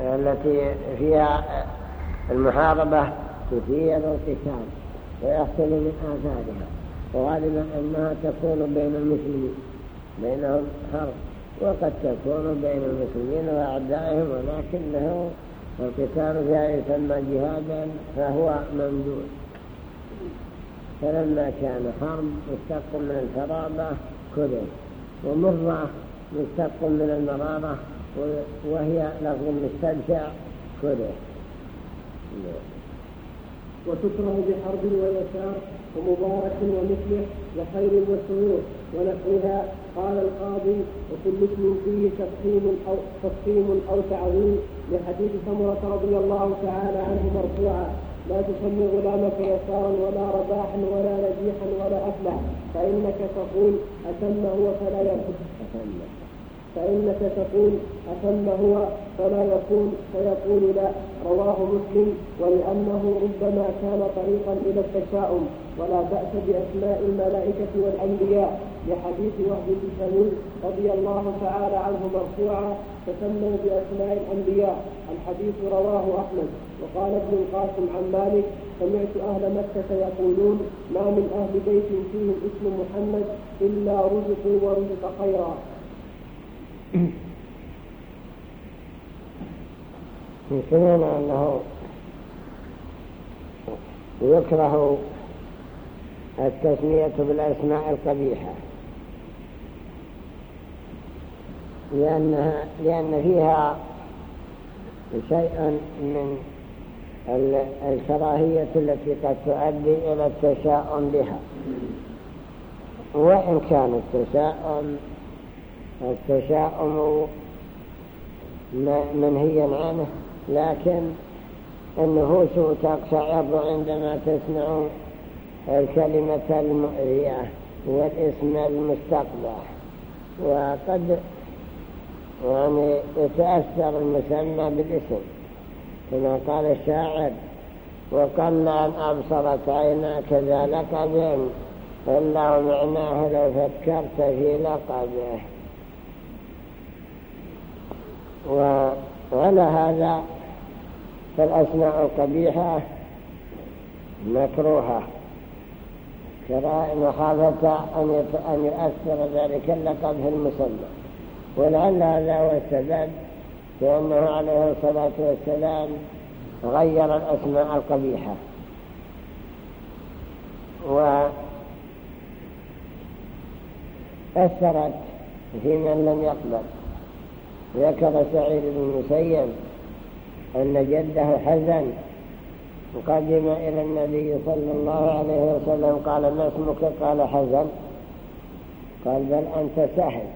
التي فيها المحاربة كثير القتال ويحصل من آثارها. وغالبا أنها تكون بين المسلمين بينهم حرب وقد تكون بين المسلمين وأعدائهم ولكنه القتال فيها يسمى جهادا فهو ممدود. فلما كان حرب مشتق من الفرابة كله ومرة مشتق من المرارة وهي لفظ مستبشع كله. وتكره بحرب ويسار ومبارك ومفلح وخير وسرور ونحوها قال القاضي وكل اسم فيه تفخيم أو تفخيم أو تعظيم لحديث سمره رضي الله تعالى عنه مرفوعا. لا تسمي غلامك يسارا ولا رباحا ولا نجيحا ولا افلح فإنك تقول اتم هو فلا يكون فإنك تقول أتم هو فلا يكون فيقول لا. رواه مسلم ولأنه ربما كان طريقا إلى التشاؤم. ولا بأس بأسماء الملائكة والأنبياء لحديث وهب بن سلول رضي الله تعالى عنه مرفوعا تسموا بأسماء الأنبياء. الحديث رواه أحمد. وقال ابن القاسم عن مالك سمعت أهل مكة يقولون ما من أهل بيت فيهم اسم محمد إلا رزقوا ورزق خيرا. يقولون أنه يكره التسمية بالأسماء القبيحة. لأنها لأن فيها شيء من الكراهية التي قد تؤدي إلى التشاؤم بها. وإن كان التشاؤم التشاؤم منهيا عنه لكن النفوس تقشعر عندما تسمع الكلمة المؤذية والاسم المستقبح وقد يعني يتأثر المسمى بالاسم. كما قال الشاعر وقل أن أبصرت عيناك ذا لقب إلا معناه لو فكرت في لقبه. وعلى هذا فالأسماء القبيحة مكروهة. مخافة أن يؤثر ذلك اللقب في المسمى. ولعل هذا هو السبب لأنه عليه الصلاة والسلام غير الأسماء القبيحة. وأثرت في من لم يقبل. ذكر سعيد بن المسيب أن جده حزن. قدم إلى النبي صلى الله عليه وسلم قال ما اسمك؟ قال حزن قال بل أنت سهل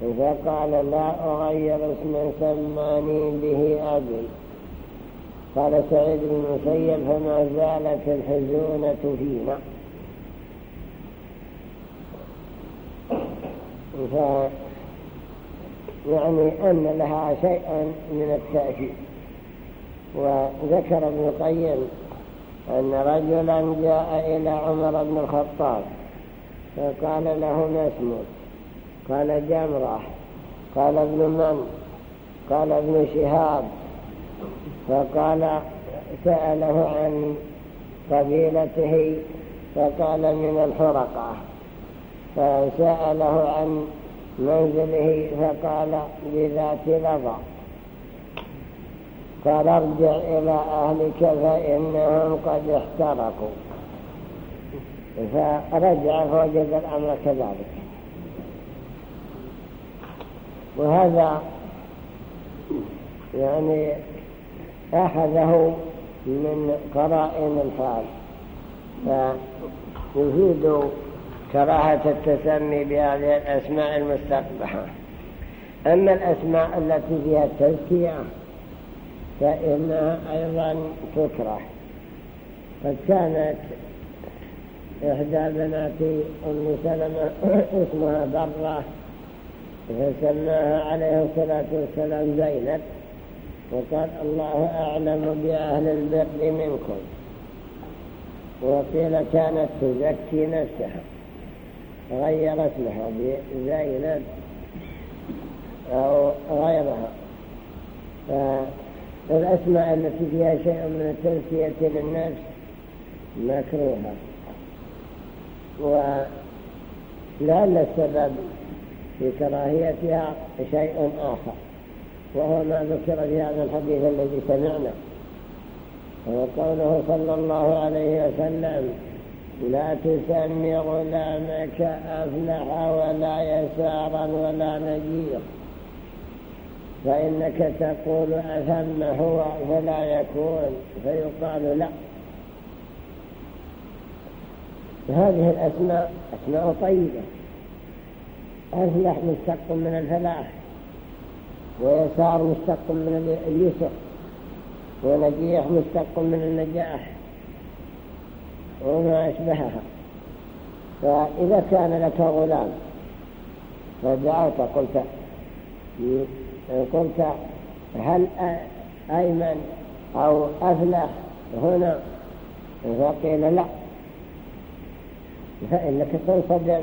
فقال لا أغير اسما سماني به أبي قال سعيد بن المسيب فما زالت الحزونة فينا ف يعني أن لها شيئا من التأكيد. وذكر ابن القيم أن رجلا جاء إلى عمر بن الخطاب فقال له ما اسمك؟ قال جمرة قال ابن من؟ قال ابن شهاب. فقال سأله عن قبيلته فقال من الحرقة. فسأله عن منزله فقال بذات لظى قال ارجع إلى أهلك فإنهم قد احترقوا. فرجع فوجد الأمر كذلك. وهذا يعني أخذه من قرائن الحال فيفيد كراهة التسمي بهذه الأسماء المستقبحة. أما الأسماء التي فيها التزكية فإنها أيضا تكره. قد كانت إحدى بنات أم سلمة اسمها برة فسماها عليه الصلاة والسلام زينب وقال الله أعلم بأهل البر منكم. وقيل كانت تزكي نفسها. غير اسمها بزينب أو غيرها. الأسماء التي فيها شيء من التنسية للنفس مكروهة. ولعل السبب في كراهيتها شيء آخر وهو ما ذكر في هذا الحديث الذي سمعنا وهو قوله صلى الله عليه وسلم لا تسمي غلامك أفلح ولا يسارا ولا نجير. فإنك تقول أثم هو فلا يكون فيقال لا. هذه الأسماء أسماء طيبة. أفلح مشتق من الفلاح ويسار مشتق من اليسر ونجيح مشتق من النجاح. وما أشبهها. فإذا كان لك غلام فدعوت قلت قلت هل أيمن أو أفلح هنا؟ فقيل لا. فإنك تنصدم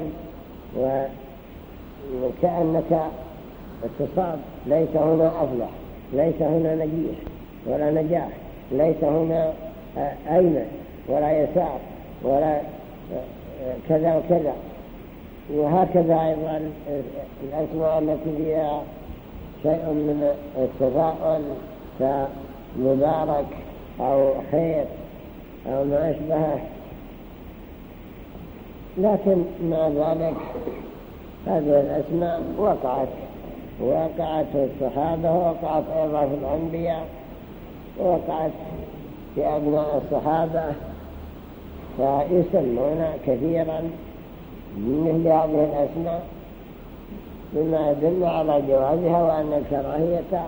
وكأنك اتصاب ليس هنا أفلح ليس هنا نجيح ولا نجاح ليس هنا أيمن ولا يسار. ولا كذا وكذا. وهكذا أيضا الأسماء التي فيها شيء من التفاؤل كمبارك أو خير أو ما أشبهه. لكن مع ذلك هذه الأسماء وقعت وقعت في الصحابة وقعت أيضا في الأنبياء وقعت في أبناء الصحابة. فيسمون كثيرا من مثل هذه الأسماء بما يدل على جوازها وأن الكراهية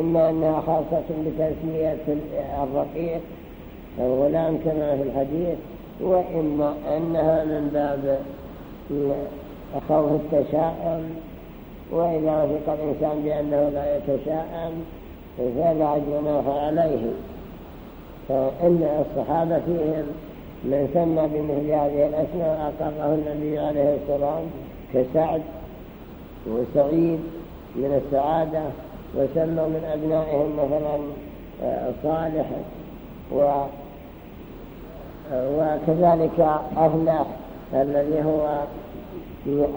إما أنها خاصة بتسمية الرقيق الغلام كما في الحديث وإما أنها من باب خوف التشاؤم. وإذا وثق الإنسان بأنه لا يتشاءم فلا جناح عليه. فإن الصحابة فيهم من سمى بمثل هذه الأسماء أقره النبي عليه السلام كسعد وسعيد من السعادة وسموا من أبنائهم مثلا آه، صالح و وكذلك أفلح الذي هو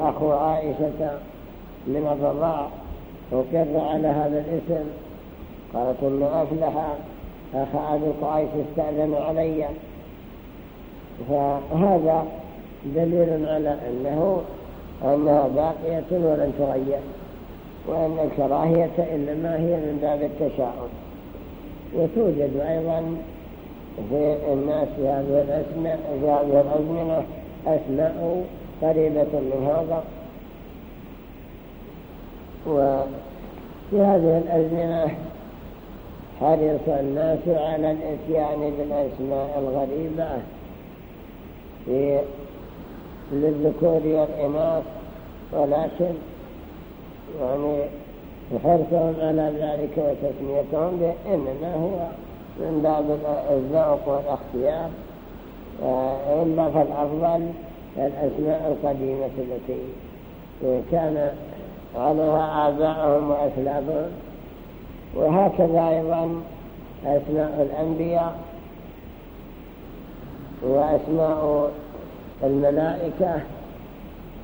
أخو عائشة من الرضاع وكر على هذا الاسم قالت إن أفلح أخا أبي قعيس استأذن علي. فهذا دليل على أنه أنها باقية ولن تغير وأن الكراهية إنما هي من باب التشاؤم. وتوجد أيضا في الناس في هذه الأسماء في هذه الأزمنة أسماء قريبة من هذا. وفي هذه الأزمنة حرص الناس على الإتيان بالأسماء الغريبة. في للذكور والإناث ولكن يعني حرصهم على ذلك وتسميتهم بإنما هو من باب الذوق والاختيار إلا فالأفضل الأسماء القديمة التي كان عليها آباءهم وأسلافهم وهكذا أيضا أسماء الأنبياء وأسماء الملائكة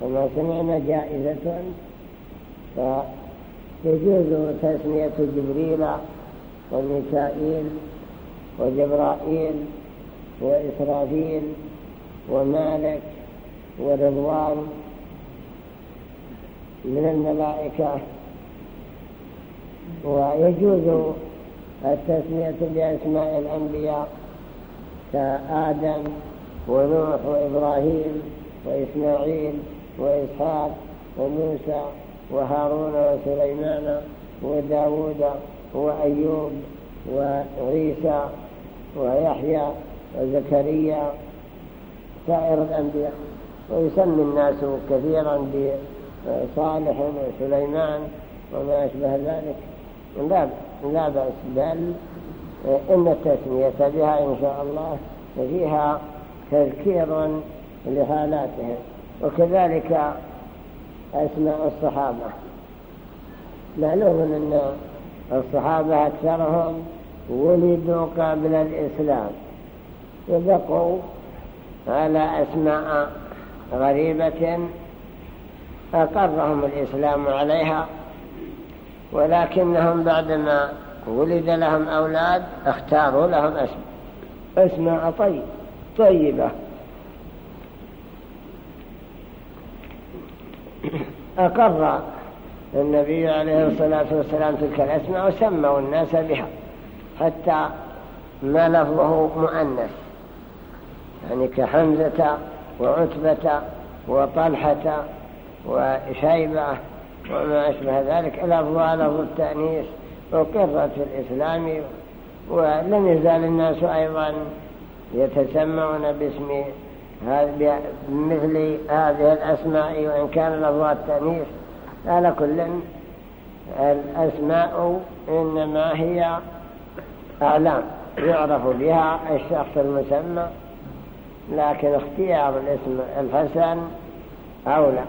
وما سمعنا جائزة فيجوز تسمية جبريل وميكائيل وجبرائيل وإسرافيل ومالك ورضوان من الملائكة. ويجوز التسمية بأسماء الأنبياء كآدم ونوح وإبراهيم وإسماعيل وإسحاق وموسى وهارون وسليمان وداود وأيوب وعيسى ويحيى وزكريا سائر الأنبياء. ويسمي الناس كثيرا بصالح وسليمان وما أشبه ذلك. لا, لا بأس. بل إن التسمية بها إن شاء الله فيها تذكير لحالاتهم وكذلك أسماء الصحابة. معلوم أن الصحابة أكثرهم ولدوا قبل الإسلام وبقوا على أسماء غريبة أقرهم الإسلام عليها ولكنهم بعدما ولد لهم أولاد اختاروا لهم اسم أسماء طيب طيبة. أقر النبي عليه الصلاة والسلام تلك الأسماء وسموا الناس بها حتى ما لفظه مؤنث. يعني كحمزة وعتبة وطلحة وشيبة وما أشبه ذلك الأفضل لفظ التأنيس وقرت في الإسلام ولم يزال الناس أيضا يتسمعون باسم مثل هذه الأسماء وإن كان لفظ التأنيس على كل الأسماء إنما هي أعلام يعرف بها الشخص المسمى لكن اختيار الاسم الحسن أولى.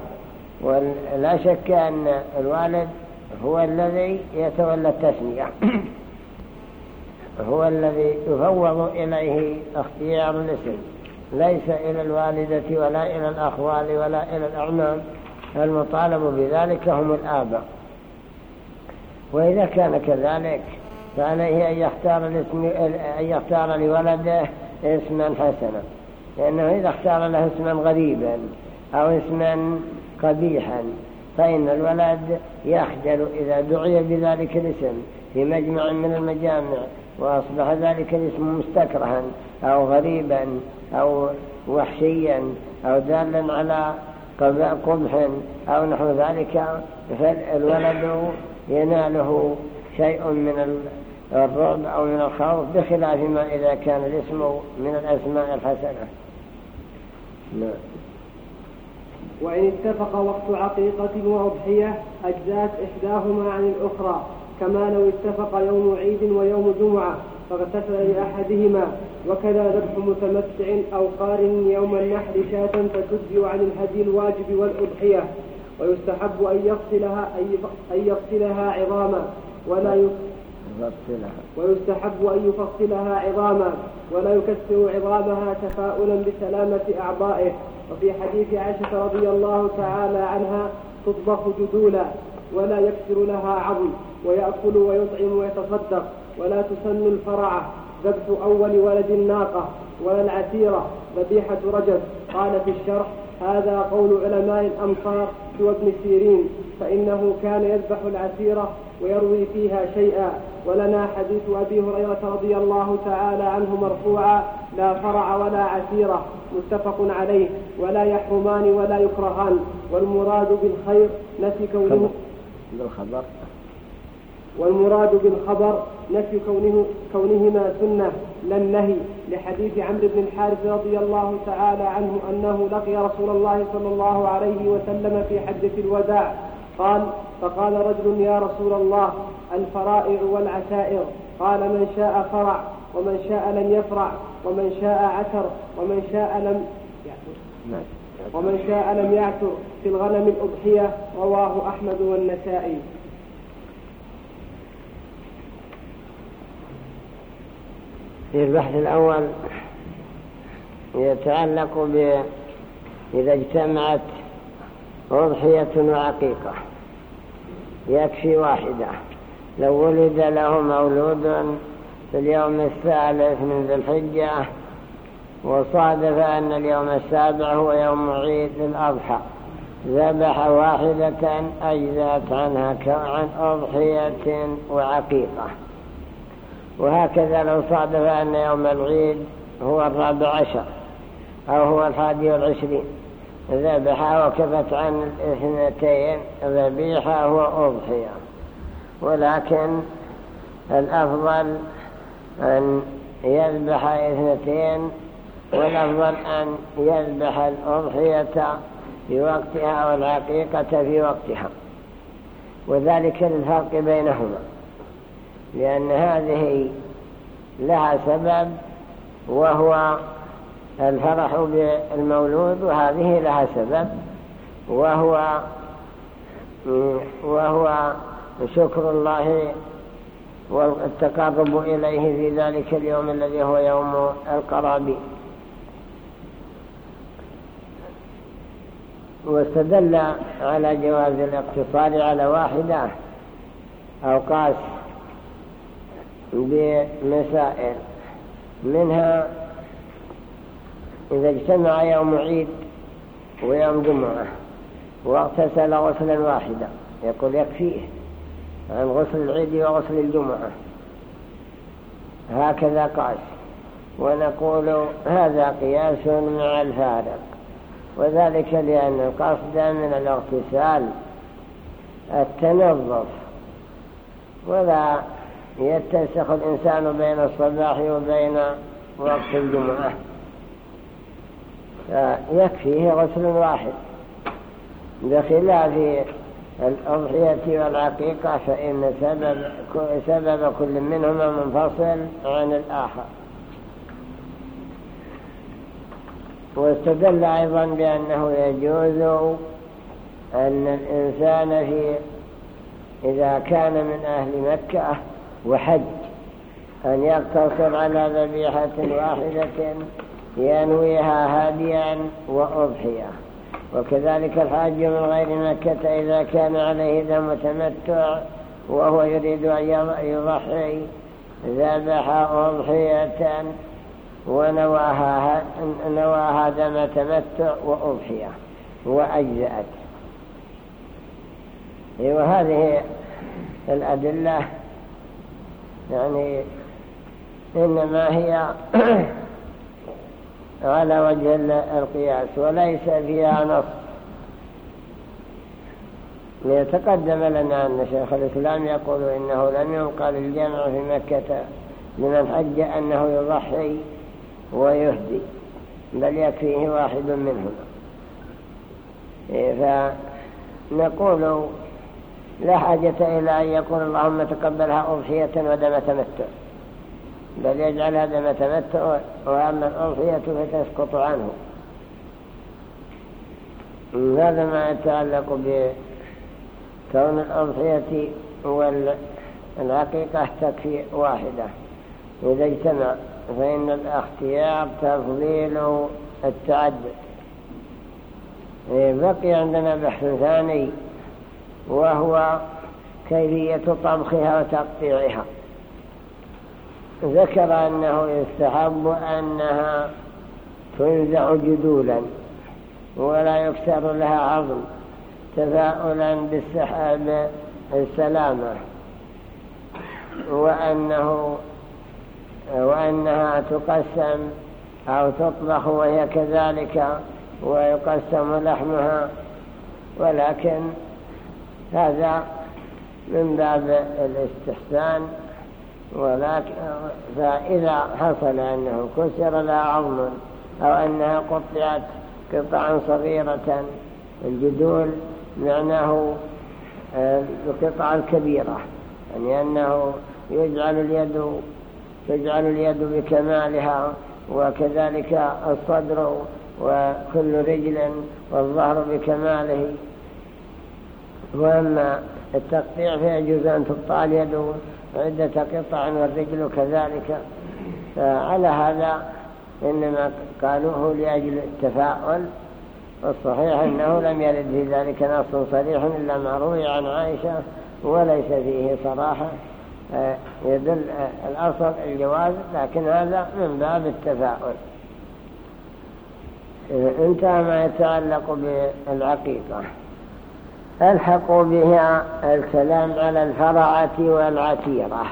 ولا شك أن الوالد هو الذي يتولى التسمية. هو الذي يفوض إليه اختيار الاسم. ليس إلى الوالدة ولا إلى الأخوال ولا إلى الأعمام. المطالب بذلك هم الآباء. وإذا كان كذلك فعليه أن يختار, الاسم أن يختار لولده اسما حسنا. لأنه إذا اختار له اسما غريبا أو اسما قبيحا فإن الولد يخجل إذا دعي بذلك الاسم في مجمع من المجامع وأصبح ذلك الاسم مستكرها أو غريبا أو وحشيا أو دالا على قبح أو نحو ذلك فالولد يناله شيء من الرعب أو من الخوف بخلاف ما إذا كان الاسم من الأسماء الحسنة. نعم. وإن اتفق وقت عقيقة وأضحية أجزأت إحداهما عن الأخرى كما لو اتفق يوم عيد ويوم جمعة فاغتسل لأحدهما. وكذا ذبح متمتع أو قارن يوم النحر شاة فتجزي عن الهدي الواجب والأضحية. ويستحب أن يغسلها أن يغسلها عظاما. ولا يفصلها ويستحب أن يفصلها عظاما. ولا يكسر عظامها تفاؤلا بسلامة أعضائه. وفي حديث عائشة رضي الله تعالى عنها تطبخ جدولا ولا يكسر لها عظم ويأكل ويطعم ويتصدق ولا تسن الفرعة ذبح أول ولد الناقة ولا العسيرة ذبيحة رجب. قال في الشرح هذا قول علماء الأمصار سوى ابن سيرين فإنه كان يذبح العسيرة ويروي فيها شيئا. ولنا حديث أبي هريرة رضي الله تعالى عنه مرفوعا لا فرع ولا عسيرة. متفق عليه ولا يحرمان ولا يكرهان. والمراد بالخير نفي كونه بالخبر والمراد بالخبر نفي كونه كونهما سنة لا النهي لحديث عمرو بن الحارث رضي الله تعالى عنه أنه لقي رسول الله صلى الله عليه وسلم في حجة الوداع. قال فقال رجل يا رسول الله الفرائع والعشائر قال من شاء فرع ومن شاء لم يفرع. ومن شاء عثر ومن شاء لم يعثر. ومن شاء لم يعثر في الغنم الأضحية رواه أحمد والنسائي. في البحث الأول يتعلق ب إذا اجتمعت أضحية وعقيقة يكفي واحدة لو ولد له مولود في اليوم الثالث من ذي الحجة وصادف أن اليوم السابع هو يوم عيد الأضحى. ذبح واحدة أجزأت عنها عن أضحية وعقيقة. وهكذا لو صادف أن يوم العيد هو الرابع عشر أو هو الحادي والعشرين. ذبح وكفت عن الاثنتين ذبيحة وأضحية. ولكن الأفضل أن يذبح اثنتين والأفضل أن يذبح الأضحية في وقتها والعقيقة في وقتها. وذلك للفرق بينهما لأن هذه لها سبب وهو الفرح بالمولود وهذه لها سبب وهو وهو شكر الله والتقرب إليه في ذلك اليوم الذي هو يوم القرابين واستدل على جواز الاقتصار على واحدة أو قاس بمسائل. منها إذا اجتمع يوم عيد ويوم جمعة واغتسل غسلا واحدا يقول يكفيه. عن غسل العيد وغسل الجمعة. هكذا قاس ونقول هذا قياس مع الفارق. وذلك لأن القصد من الاغتسال التنظف. ولا يتسخ الإنسان بين الصباح وبين وقت الجمعة. فيكفيه غسل واحد. بخلاف الأضحية والعقيقة فإن سبب, سبب كل منهما منفصل عن الآخر. واستدل أيضا بأنه يجوز أن الإنسان في إذا كان من أهل مكة وحج أن يقتصر على ذبيحة واحدة ينويها هاديا وأضحية وكذلك الحاج من غير مكة إذا كان عليه دم تمتع وهو يريد أن يضحي ذبح أضحية ونواها نواها دم تمتع وأضحية وأجزأت. وهذه الأدلة يعني إنما هي على وجه القياس وليس فيها نص. ليتقدم لنا أن شيخ الإسلام يقول إنه لم ينقل الجمع في مكة لمن حج أنه يضحي ويهدي بل يكفيه واحد منهما. فنقول لا حاجة إلى أن يقول اللهم تقبلها أضحية ودم تمتع. بل يجعل هذا ما تمتع وأما الأضحية فتسقط عنه. هذا ما يتعلق بكون الأضحية والعقيقة تكفي واحدة. إذا اجتمع فإن الاختيار تفضيل التعدد. بقي عندنا بحث ثاني وهو كيفية طبخها وتقطيعها. ذكر أنه يستحب أنها تنزع جدولا ولا يكسر لها عظم تفاؤلا بالسحاب السلامة. وأنه وأنها تقسم أو تطبخ وهي كذلك ويقسم لحمها ولكن هذا من باب الاستحسان. ولكن فإذا حصل أنه كسر لها عظم أو أنها قطعت قطعا صغيرة الجدول معناه القطعة الكبيرة يعني أنه يجعل اليد تجعل اليد بكمالها وكذلك الصدر وكل رجل والظهر بكماله. وأما التقطيع فيجوز أن تقطع اليد عدة قطع والرجل كذلك. فعلى هذا إنما قالوه لأجل التفاؤل. والصحيح أنه لم يرد في ذلك نص صريح إلا ما روي عن عائشة وليس فيه صراحة. يدل الأصل الجواز لكن هذا من باب التفاؤل. انتهى ما يتعلق بالعقيقة. ألحقوا بها الكلام على الفرعة والعتيرة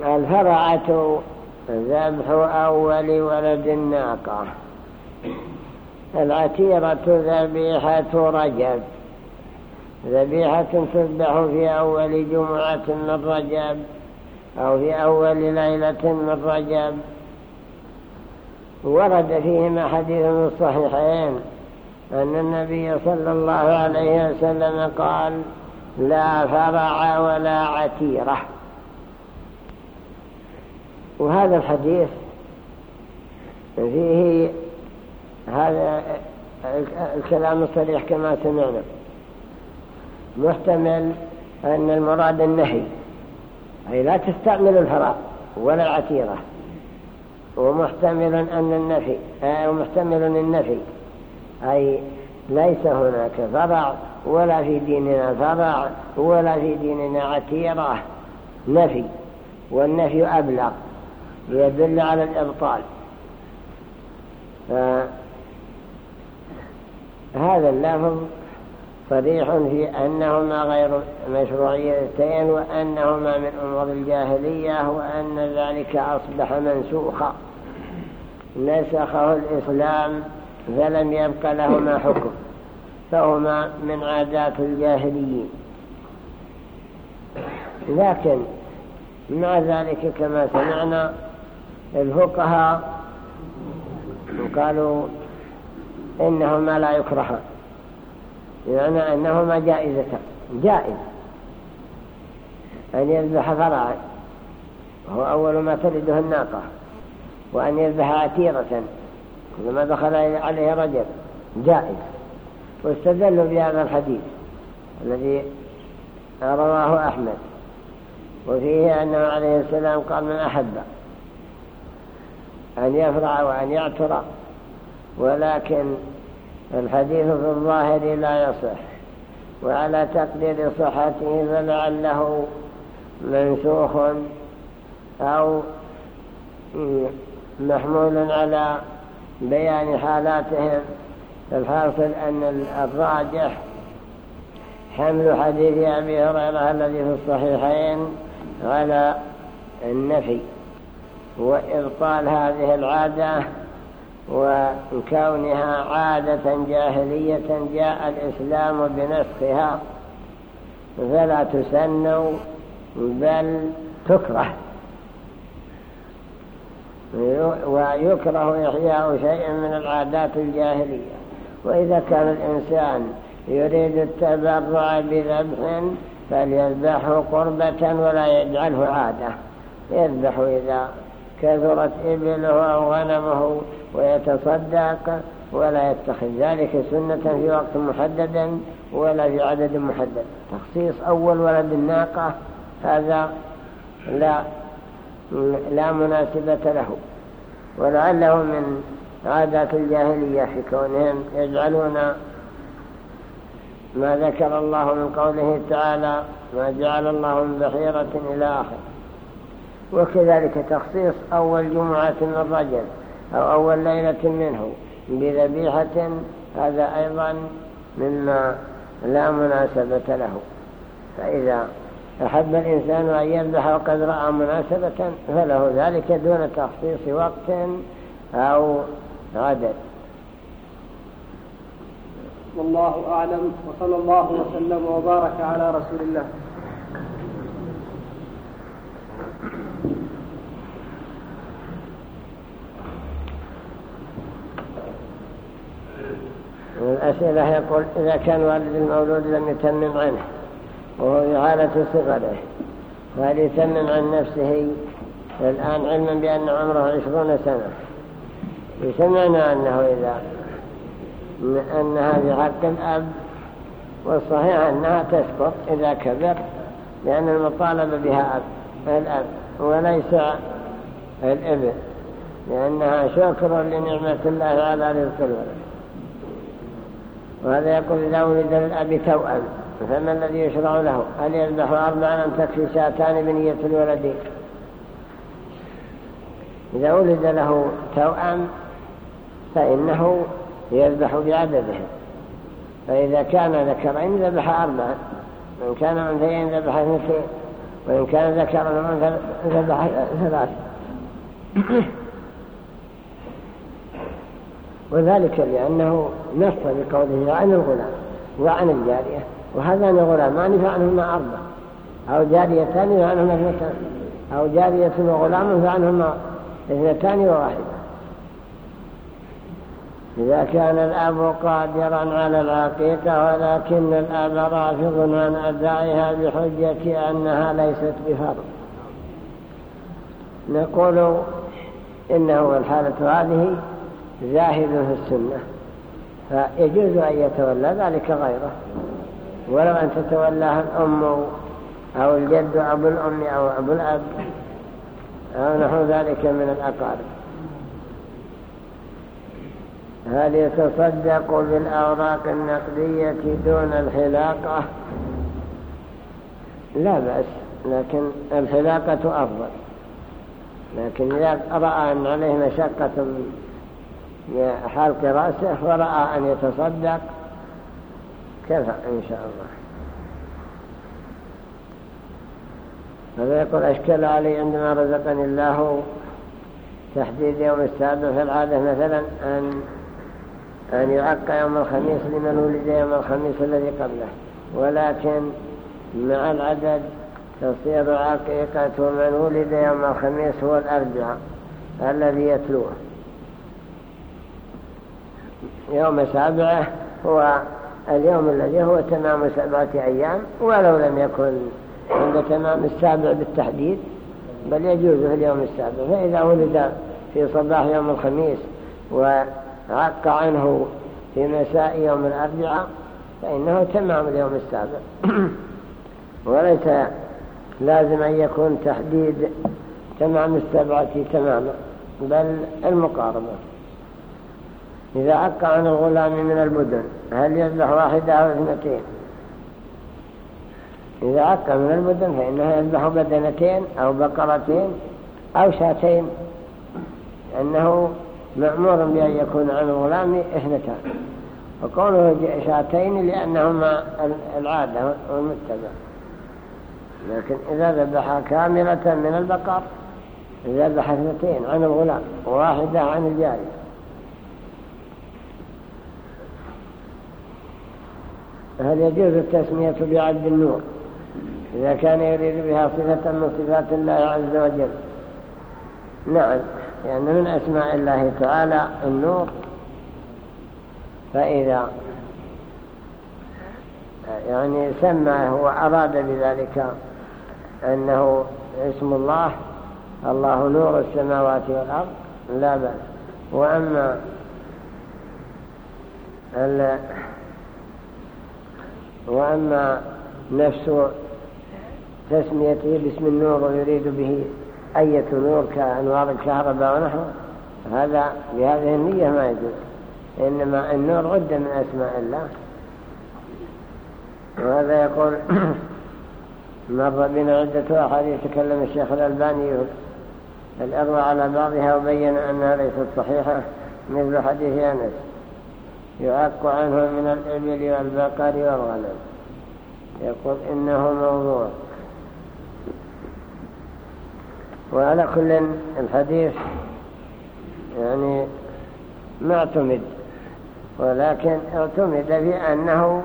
الفرعة ذبح أول ولد الناقة العتيرة ذبيحة رجب. ذبيحة تذبح في أول جمعة من رجب أو في أول ليلة من رجب. ورد فيهما حديث من الصحيحين أن النبي صلى الله عليه وسلم قال لا فرع ولا عتيرة. وهذا الحديث فيه هذا الكلام الصريح كما سمعنا. محتمل أن المراد النهي أي لا تستعمل الفراغ ولا العتيرة ومحتمل أن النفي أو محتمل النفي. أي ليس هناك فرع ولا في ديننا فرع ولا في ديننا عتيرة. نفي والنفي أبلغ يدل على الإبطال. هذا اللفظ صريح في أنهما غير مشروعيتين وأنهما من أمور الجاهلية وأن ذلك أصبح منسوخا. نسخه الإسلام فلم يبق لهما حكم فهما من عادات الجاهليين. لكن مع ذلك كما سمعنا الفقهاء قالوا إنهما لا يكرهان يعني أنهما جائزتان جائز أن يذبح فرعا وهو أول ما تلده الناقة وأن يذبح عتيرة كلما دخل عليه رجل جائز واستدلوا بهذا الحديث الذي رواه أحمد وفيه أنه عليه السلام قال من أحب أن يفرع وأن يعتر ولكن الحديث في الظاهر لا يصح وعلى تقدير صحته فلعله منسوخ أو محمول على بيان حالاتهم الحاصل أن الراجح حمل حديث أبي هريرة الذي في الصحيحين على النفي وإبطال هذه العادة وكونها عادة جاهلية جاء الإسلام بنسخها فلا تسن بل تكره. ويكره إحياء شيء من العادات الجاهلية. وإذا كان الإنسان يريد التبرع بذبح فليذبحه قربة ولا يجعله عادة. يذبح إذا كثرت إبله أو غنمه ويتصدق ولا يتخذ ذلك سنة في وقت محدد ولا في عدد محدد. تخصيص أول ولد الناقة هذا لا لا مناسبة له. ولعله من عادات الجاهلية في كونهم يجعلون ما ذكر الله من قوله تعالى ما جعل الله من بحيرة إلى آخر وكذلك تخصيص أول جمعة من رجل أو أول ليلة منه بذبيحة هذا أيضا مما لا مناسبة له. فإذا أحب الإنسان أن يذبح وقد رأى مناسبة فله ذلك دون تخصيص وقت أو عدد. والله أعلم. وصلى الله وسلم وبارك على رسول الله. الأسئلة يقول إذا كان والد المولود لم يتمم عنه. وهو حالة صغره. فهل يتمم عن نفسه الآن علما بأن عمره عشرون سنة. يسمعنا أنه إذا أنها في حق الأب والصحيح أنها تسقط إذا كبر لأن المطالبة بها أب الأب وليس الإبن لأنها شكر لنعمة الله على رزق الولد. وهذا يقول إذا ولد للأب توأم. فما الذي يشرع له هل يذبح أربعا أم تكفي شاتان بنية الولدين إذا ولد له توأم فإنه يذبح بعددهم فإذا كان ذكرين ذبح أربعا. وإن كان أنثيين ذبح اثنتين. وإن كان ذكرا ذبح ثلاث. وذلك لأنه نص بقوله عن الغلام وعن الجارية. وهذان غلامان فعنهما أربع أو جاريتان فعنهما اثنتان أو جارية وغلام فعنهما اثنتان وواحدة. إذا كان الأب قادرا على العقيقة ولكن الأب رافض عن أدائها بحجة أنها ليست بفرض. نقول إنه الحالة هذه زاهد في السنة فيجوز أن يتولى ذلك غيره. ولو أن تتولاها الأم أو الجد أبو الأم أو أبو الأب أو نحو ذلك من الأقارب. هل يتصدق بالأوراق النقدية دون الحلاقة؟ لا بأس لكن الحلاقة أفضل. لكن إذا رأى أن عليه مشقة حلق رأسه ورأى أن يتصدق كفى إن شاء الله. هذا يقول أشكال علي عندما رزقني الله تحديد يوم السابع في العادة مثلا أن أن يعق يوم الخميس لمن ولد يوم الخميس الذي قبله. ولكن مع العدد تصير عقيقة من ولد يوم الخميس هو الأربعاء الذي يتلوه. يوم سابعة هو اليوم الذي هو تمام سبعة أيام ولو لم يكن عند تمام السابع بالتحديد بل يجوز في اليوم السابع. فإذا ولد في صباح يوم الخميس وعق عنه في مساء يوم الأربعاء فإنه تمام اليوم السابع. وليس لازم أن يكون تحديد تمام السبعة تماما بل المقاربة إذا عق عن الغلام من البدن هل يذبح واحدة أو اثنتين؟ إذا عق من البدن فإنه يذبح بدنتين أو بقرتين أو شاتين لأنه مأمور بأن يكون عن الغلام اثنتان. وقوله شاتين لأنهما العادة والمتبع. لكن إذا ذبح كاملة من البقر ذبح اثنتين عن الغلام وواحدة عن الجارية. هل يجوز التسمية بعبد النور؟ إذا كان يريد بها صفة من صفات الله عز وجل. نعم يعني من أسماء الله تعالى النور. فإذا يعني سمى وأراد بذلك أنه اسم الله الله نور السماوات والأرض لا بأس. وأما وأما نفس تسميته باسم النور ويريد به أية نور كأنوار الكهرباء ونحو هذا بهذه النية ما يجوز. إنما النور عد من أسماء الله. وهذا يقول مر بنا عدة أحاديث تكلم الشيخ الألباني الأروى على بعضها وبين أنها ليست صحيحة مثل حديث أنس. يعق عنه من الإبل والبقر والغنم. يقول إنه موضوع. وعلى كل الحديث يعني ما اعتمد ولكن اعتمد في أنه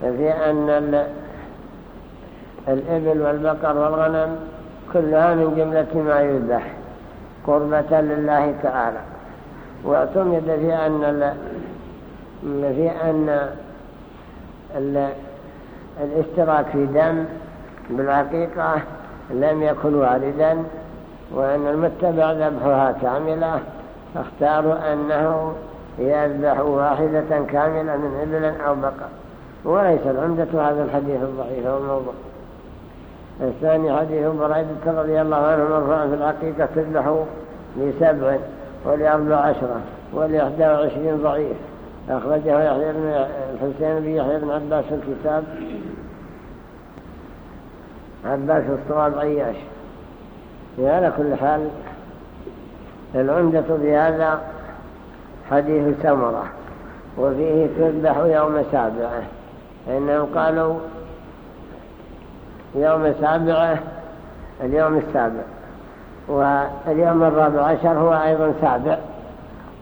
في أن الإبل والبقر والغنم كلها من جملة ما يذبح قربة لله تعالى. واعتمد في أن في أن الاشتراك في دم بالحقيقة لم يكن واردا وأن المتبع ذبحها كاملة فاختاروا أنه يذبح واحدة كاملة من إبل أو بقر. وليس العمدة هذا الحديث الضعيف أو الموضوع الثاني حديث بريدة رضي الله عنه مرفوع في العقيقة تذبح لسبع ولأربع عشرة ولإحدى وعشرين ضعيف. أخرجه يحيى بن الحسين بن يحيى بن عباس الكتاب. عباس الصواب عياش. على كل حال العمدة في هذا حديث سمرة وفيه تذبح يوم سابعة. فإنهم قالوا يوم سابعة اليوم السابع واليوم الرابع عشر هو أيضا سابع.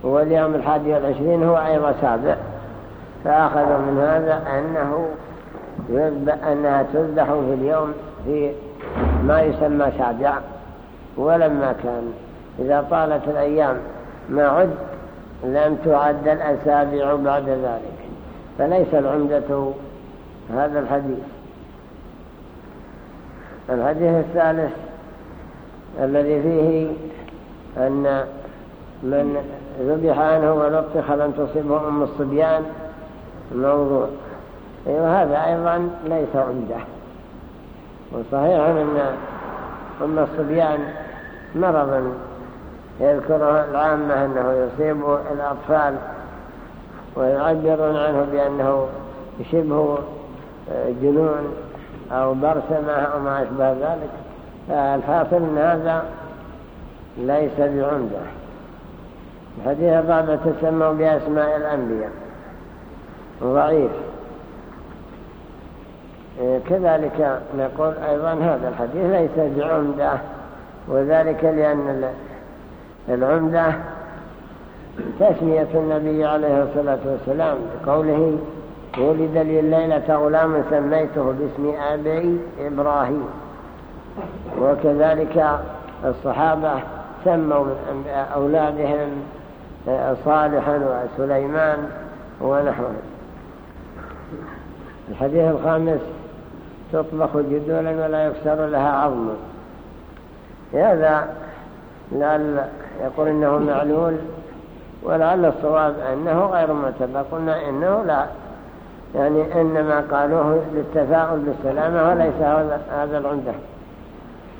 واليوم الحادي والعشرين هو أيضا سابع. فأخذوا من هذا أنه أنها تذبح في اليوم في ما يسمى سابع ولما كان إذا طالت الأيام ما عد لم تعد الأسابع بعد ذلك. فليس العمدة هذا الحديث. الحديث الثالث الذي فيه أن من ذبح عنه ولطخ لم تصبه أم الصبيان. موضوع وهذا أيضا ليس عمدة. وصحيح أن أم الصبيان مرض يذكره العامة أنه يصيب الأطفال ويعبرون عنه بأنه شبه جنون أو برسمة أو ما أشبه ذلك. فالحاصل أن هذا ليس بعمدة. الحديث الرابع تسموا بأسماء الأنبياء. ضعيف. كذلك نقول أيضا هذا الحديث ليس بعمدة وذلك لأن العمدة تسمية النبي عليه الصلاة والسلام بقوله ولد لي الليلة غلام سميته باسم أبي إبراهيم وكذلك الصحابة سموا أولادهم صالحا وسليمان ونحوه. الحديث الخامس تطبخ جدولا ولا يكسر لها عظم. هذا لعل يقول إنه معلول ولعل الصواب أنه غير معتبر. قلنا إنه لا. يعني إنما قالوه للتفاؤل بالسلامة وليس هذا العمده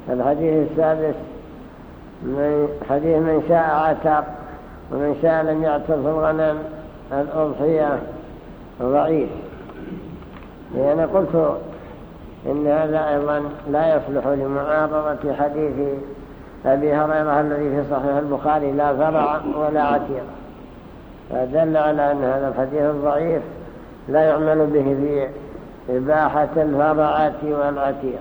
الحديث السادس من حديث من شاء عتق ومن شاء لم يعتق في الغنم الأضحية ضعيف لأن قلت إن هذا أيضا لا يصلح لمعارضة حديث أبي هريرة الذي في صحيح البخاري لا فرع ولا عتيق. فدل على أن هذا الحديث الضعيف لا يعمل به في إباحة الفرعات والعتيق.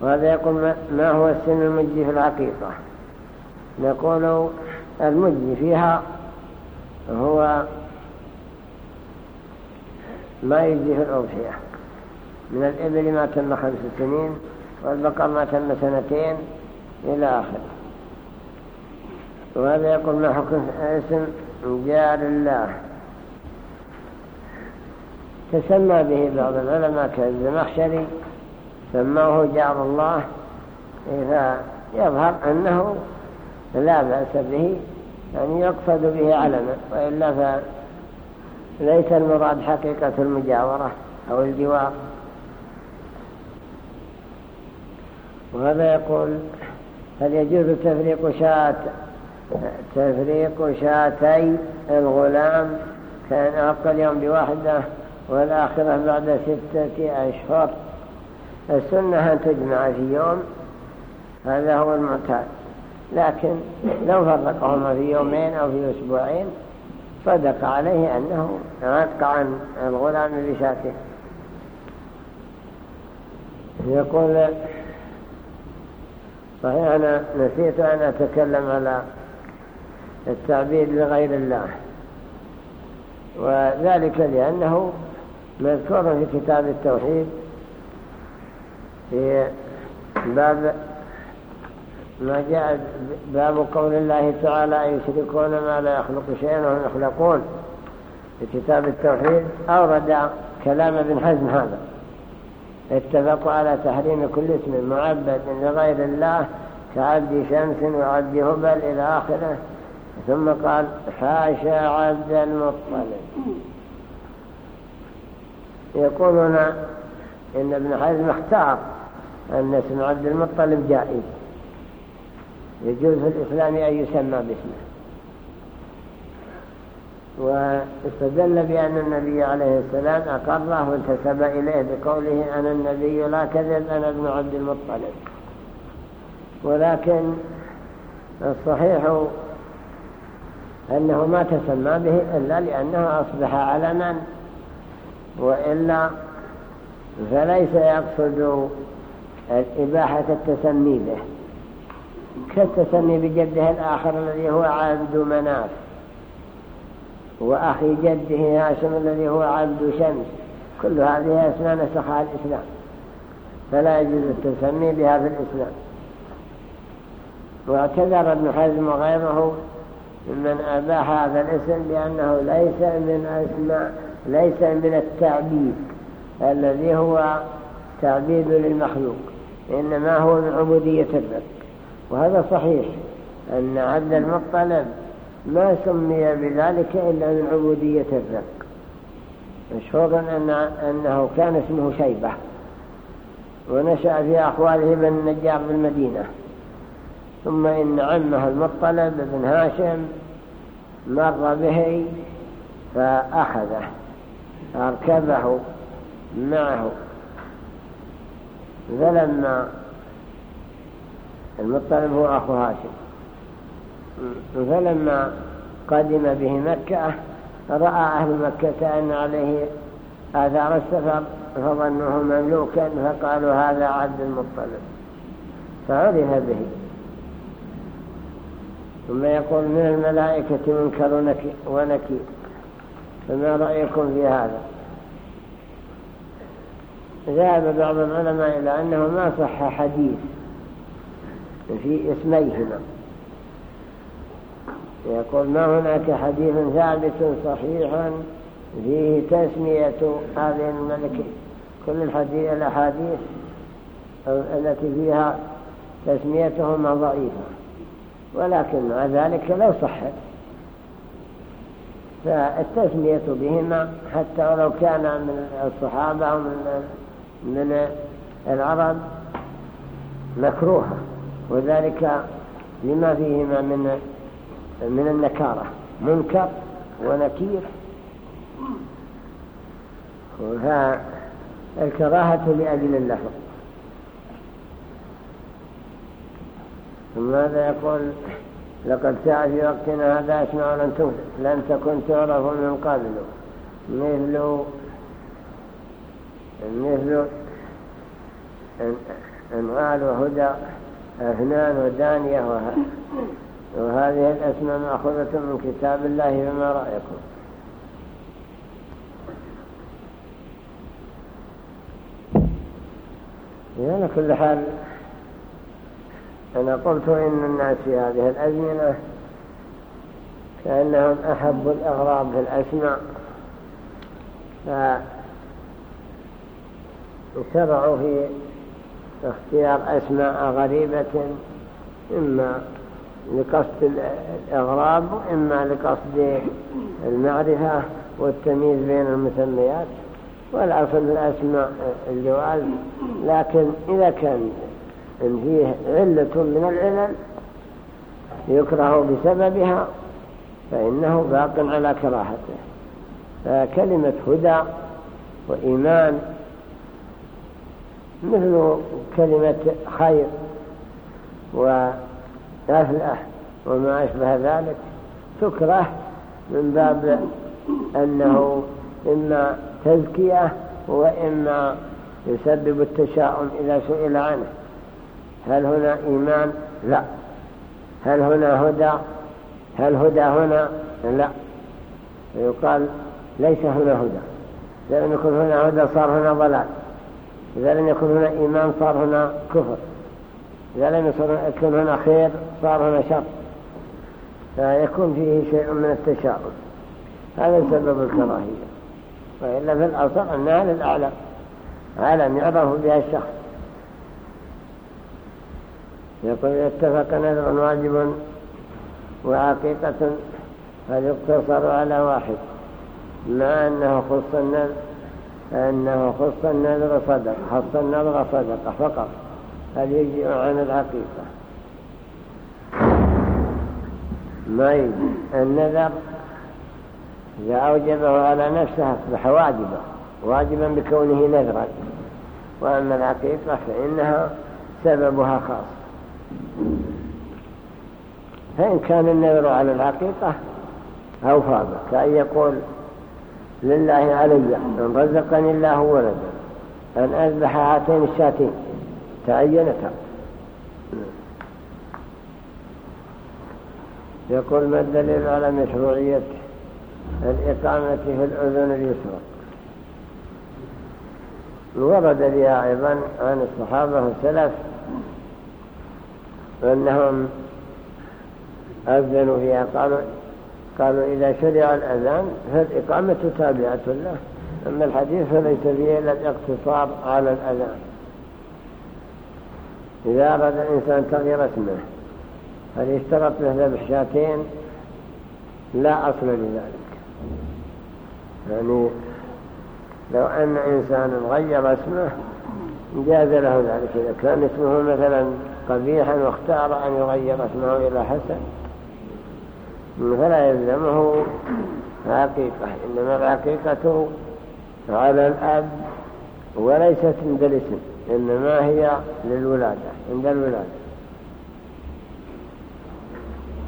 وهذا يقول ما هو السن المجي في العقيقة نقول المجي فيها هو ما في الأضحية من الإبل ما تم خمس سنين والبقر ما تم سنتين إلى آخره. وهذا يقول ما حكم اسم جار الله؟ تسمى به بعض العلماء كالزمخشري سموه جار الله إذا يظهر أنه لا بأس به يعني يقصد به علما وإلا فليس المراد حقيقة المجاورة أو الجوار. وهذا يقول هل يجوز تفريق شات تفريق شاتي الغلام كان أبقى اليوم بواحدة والآخرة بعد ستة أشهر؟ السنة أن تجمع في يوم هذا هو المعتاد. لكن لو فرقهما في يومين أو في أسبوعين صدق عليه أنه عتق عن الغلام بشاته يقول صحيح أنا نسيت أن أتكلم على التعبيد لغير الله وذلك لأنه مذكور في كتاب التوحيد في باب ما جاء باب قول الله تعالى يشركون ما لا يخلق شيئا وهم يخلقون في كتاب التوحيد أورد كلام ابن حزم هذا. اتفقوا على تحريم كل اسم معبد لغير الله كعبد شمس وعبد هبل إلى آخره ثم قال حاشا عبد المطلب. يقولون إن ابن حزم اختار أن اسم عبد المطلب جائز. يجوز في الإسلام أن يسمى باسمه. واستدل بأن النبي عليه السلام أقره وانتسب إليه بقوله أنا النبي لا كذب أنا ابن عبد المطلب. ولكن الصحيح أنه ما تسمى به إلا لأنه أصبح علما وإلا فليس يقصد إباحة التسمي به. كالتسمي بجده الآخر الذي هو عبد مناف. وأخي جده هاشم الذي هو عبد شمس. كل هذه أسماء نسخها الإسلام. فلا يجوز التسمي بها في الإسلام. واعتذر ابن حزم وغيره ممن أباح هذا الاسم بأنه ليس من أسماء ليس من التعبيد الذي هو تعبيد للمخلوق. إنما هو من عبودية الرب. وهذا صحيح أن عبد المطلب ما سمي بذلك إلا من عبودية الرق. مشهور أن أنه كان اسمه شيبة ونشأ في أخواله بن النجار بالمدينة. ثم إن عمه المطلب بن هاشم مر به فأخذه أركبه معه. فلما المطلب هو أخو هاشم. فلما قدم به مكة رأى أهل مكة أن عليه آثار السفر فظنوه مملوكا فقالوا هذا عبد المطلب. فعرف به. ثم يقول من الملائكة منكر ونكير. فما رأيكم في هذا؟ ذهب بعض العلماء إلى أنه ما صح حديث. في اسميهما يقول ما هناك حديث ثابت صحيح فيه تسمية هذه الملكة كل الحديث الأحاديث التي فيها تسميتهما ضعيفة. ولكن مع ذلك لو صحت فالتسمية بهما حتى ولو كان من الصحابة أو من, من العرب مكروهة. وذلك لما فيهما من من النكارة منكر ونكير. فالكراهة لأجل اللفظ ثم هذا يقول؟ لقد ساء في وقتنا هذا أسمع لن, لن تكن تعرف من قبل. مثل مثل أنوال وهدى أفنان ودانية وهذه الأسماء مأخوذة من كتاب الله فما رأيكم. على كل حال أنا قلت إن الناس في هذه الأزمنة كأنهم أحب الأغراض في الأسماء فشرعوا في اختيار أسماء غريبة إما لقصد الأغراب وإما لقصد المعرفة والتمييز بين المسميات. والأصل الأسماء الجواز لكن إذا كان فيه علة من العلل يكره بسببها فإنه باق على كراهته. فكلمة هدى وإيمان مثل كلمة خير وأفلح وما أشبه ذلك تكره من باب أنه إما تزكية وإما يسبب التشاؤم إذا سئل عنه. هل هنا إيمان؟ لا. هل هنا هدى؟ هل هدى هنا؟ لا. يقال ليس هنا هدى. لم يكن هنا هدى صار هنا ضلال. إذا لم يكن هنا إيمان صار هنا كفر. إذا لم يكن هنا خير صار هنا شر. فيكون فيه شيء من التشاؤم. هذا سبب الكراهية. وإلا في الأصل أنها للأعلم علم يعرف بها الشخص. يقول اتفق نذر واجب وعقيقة قد يقتصر على واحد. مع أنه خص النذر أنه خص النذر صدق خص النذر صدقة فقط. هل يجي عن العقيقة ما يجي النذر إذا أوجبه على نفسه أصبح واجبا واجبا بكونه نذرا. وأما العقيقة فإنها سببها خاص. فإن كان النذر على العقيقة أو فاضة كأن يقول لله علي أن رزقني الله ولدا أن أذبح هاتين الشاتين. تعينتا يقول ما الدليل على مشروعية الإقامة في الأذن اليسرى؟ ورد لها أيضا عن الصحابة والسلف أنهم أذنوا فيها قالوا قالوا إذا شرع الأذان فالإقامة تابعة له أما الحديث فليس فيه إلا الاقتصار على الأذان. إذا أراد الإنسان تغيير اسمه هل يشترط له ذبح شاتين؟ لا أصل لذلك. يعني لو أن إنسان غير اسمه جاز له ذلك. إذا كان اسمه مثلا قبيحا واختار أن يغير اسمه إلى حسن فلا يلزمه حقيقة إنما الحقيقة على الأب وليست عند الاسم إنما هي للولادة عند الولادة.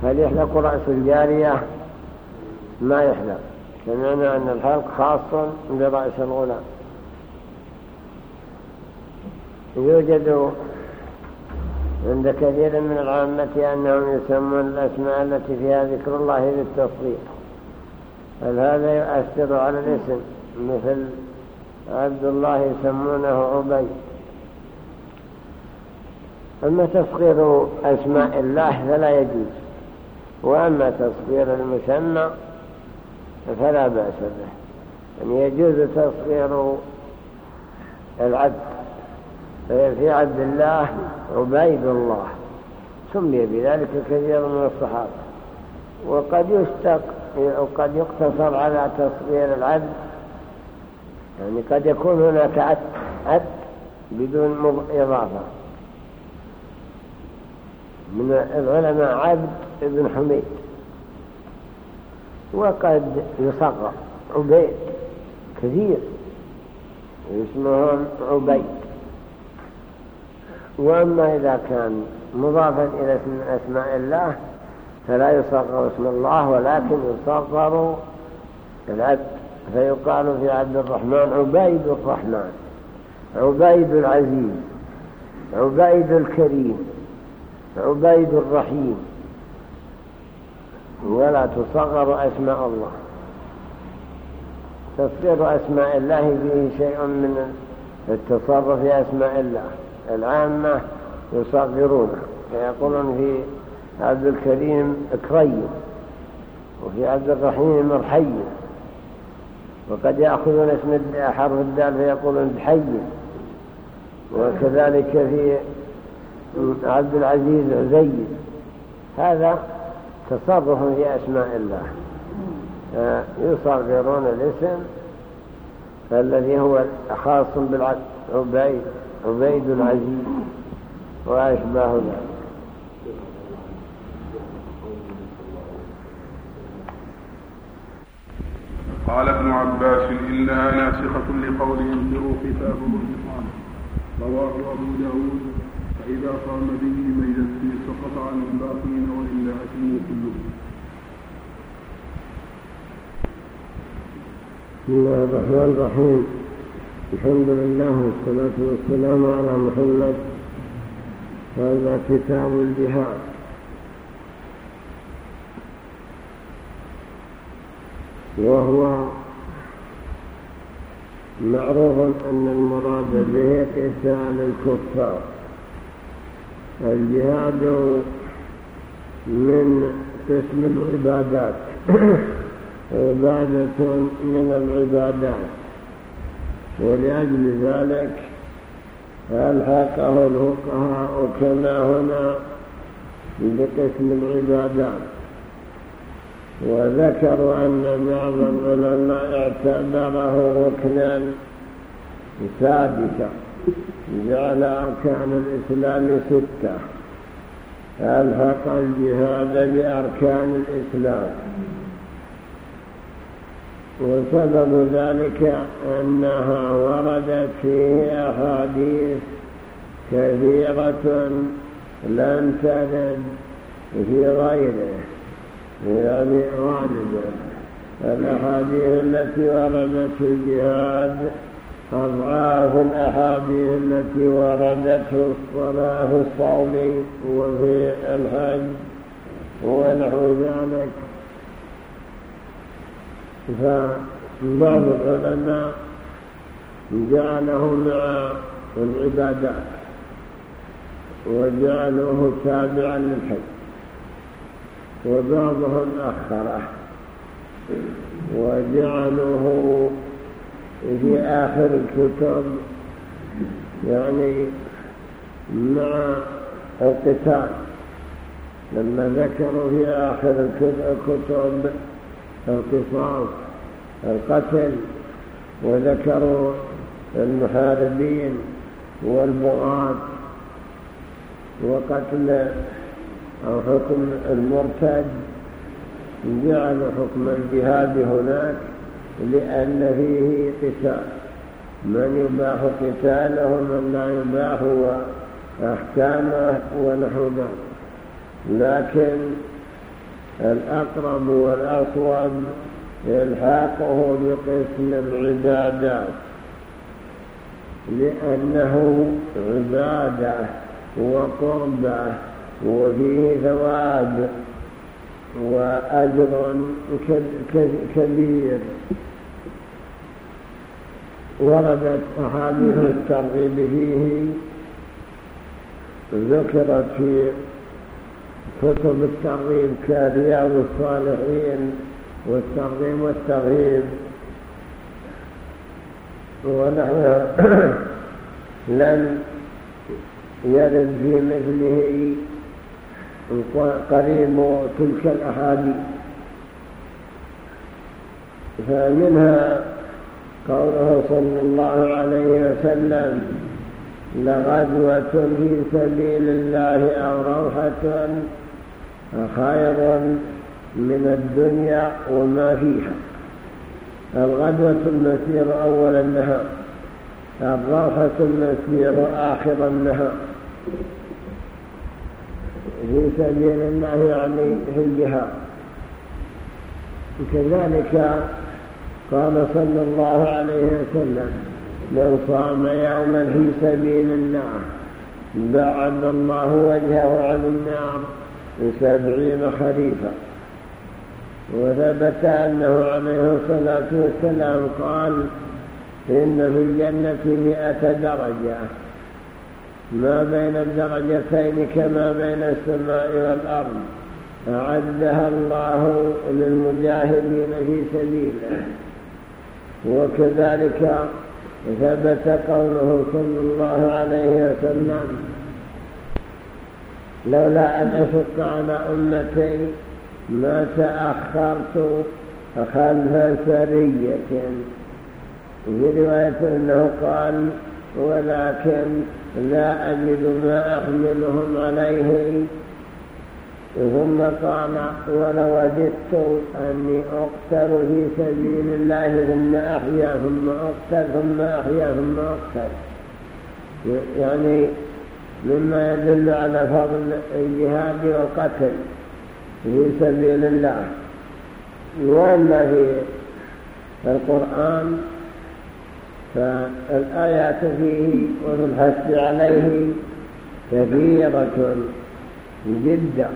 فليحلق رأس الجارية؟ ما يحلق سمعنا أن الحلق خاص برأس الغلام. يوجد عند كثير من العامة أنهم يسمون الأسماء التي فيها ذكر الله للتصغير هل هذا يؤثر على الاسم؟ مثل عبد الله يسمونه عبي أما تصغير أسماء الله فلا يجوز. وأما تصغير المسمى فلا بأس به. يعني يجوز تصغير العبد. في عبد الله عبيد الله. سمي بذلك كثير من الصحابة. وقد يشتق وقد يقتصر على تصغير العبد. يعني قد يكون هناك عبد عبد بدون إضافة. من العلماء عبد بن حميد. وقد يصغر عبيد كثير. اسمهم عبيد. وأما إذا كان مضافا إلى أسماء الله فلا يصغر اسم الله ولكن يصغر العبد. فيقال في عبد الرحمن عبيد الرحمن عبيد العزيز عبيد الكريم عبيد الرحيم. ولا تصغر أسماء الله. تصغير أسماء الله فيه شيء من التصرف في أسماء الله. العامة يصغرونه فيقولون في عبد الكريم كريم وفي عبد الرحيم مرحي وقد يأخذون اسم حرف الدال فيقولون بحي وكذلك في عبد العزيز عزيز هذا تصرف في أسماء الله. يصغرون الاسم الذي هو خاص بالعبد عبيد العزيز وأشباه ذلك قال ابن عباس إنها ناسخة لقول انفروا كتابه النظام رواه أبو داود فإذا قام به من يزكي سقط عن الباقين وإلا أتموا كلهم بسم الله الرحمن الرحيم. الحمد لله والصلاة والسلام على محمد هذا كتاب الجهاد. وهو معروف أن المراد به قتال الكفار. الجهاد من قسم العبادات. عبادة من العبادات. ولأجل ذلك ألحقه الفقهاء كما هنا بقسم العبادات؟ وذكروا أن بعض العلماء اعتبره ركنا سادسا جعل أركان الإسلام ستة. ألحق الجهاد بأركان الإسلام؟ وسبب ذلك أنها وردت فيه أحاديث كثيرة لم ترد في غيره يعني غالبا الأحاديث التي وردت في الجهاد أضعاف الأحاديث التي وردت في الصلاة الصوم وفي الحج ونحو ذلك. فبعض العلماء جعله مع العبادات وجعلوه تابعا للحج وبعضهم أخره وجعلوه في آخر الكتب يعني مع القتال لما ذكروا في آخر الكتب القصاص القتل وذكروا المحاربين والبغاة وقتل أو حكم المرتد. جعلوا حكم الجهاد هناك لأن فيه قتال. من يباح قتاله ومن لا يباح وأحكامه ونحو ذلك لكن الأقرب والأصوب يلحاقه بقسم العبادات لأنه عبادة وقربة وفيه ثواب وأجر كبير. وردت أحاديث الترغيب فيه ذكرت في كتب الترغيب كرياض الصالحين والترغيب والترهيب ونحن لم يرد في مثله قريب تلك الأحاديث. فمنها قوله صلى الله عليه وسلم لغدوة في سبيل الله أو روحة خير من الدنيا وما فيها. الغدوة المسير أول النهار الروحة المسير آخر النهار. في سبيل الله يعني في الجهاد. كذلك قال صلى الله عليه وسلم من صام يوما في سبيل الله بعد الله وجهه عن النار بسبعين خريفا. وثبت أنه عليه الصلاة والسلام قال إن في الجنة مئة درجة. ما بين الدرجتين كما بين السماء والأرض. أعدها الله للمجاهدين في سبيله. وكذلك ثبت قوله صلى الله عليه وسلم لولا أن أشق على أمتي ما تأخرت خلف سرية. في رواية أنه قال ولكن لا أجد ما أحملهم عليه ثم قال ولو وجدت أني أقتل في سبيل الله ثم أحيا ثم أقتل ثم أحيا ثم أقتل. يعني مما يدل على فضل الجهاد والقتل في سبيل الله. وأما في القرآن فالآيات فيه وفي الحث عليه كثيرة جدا.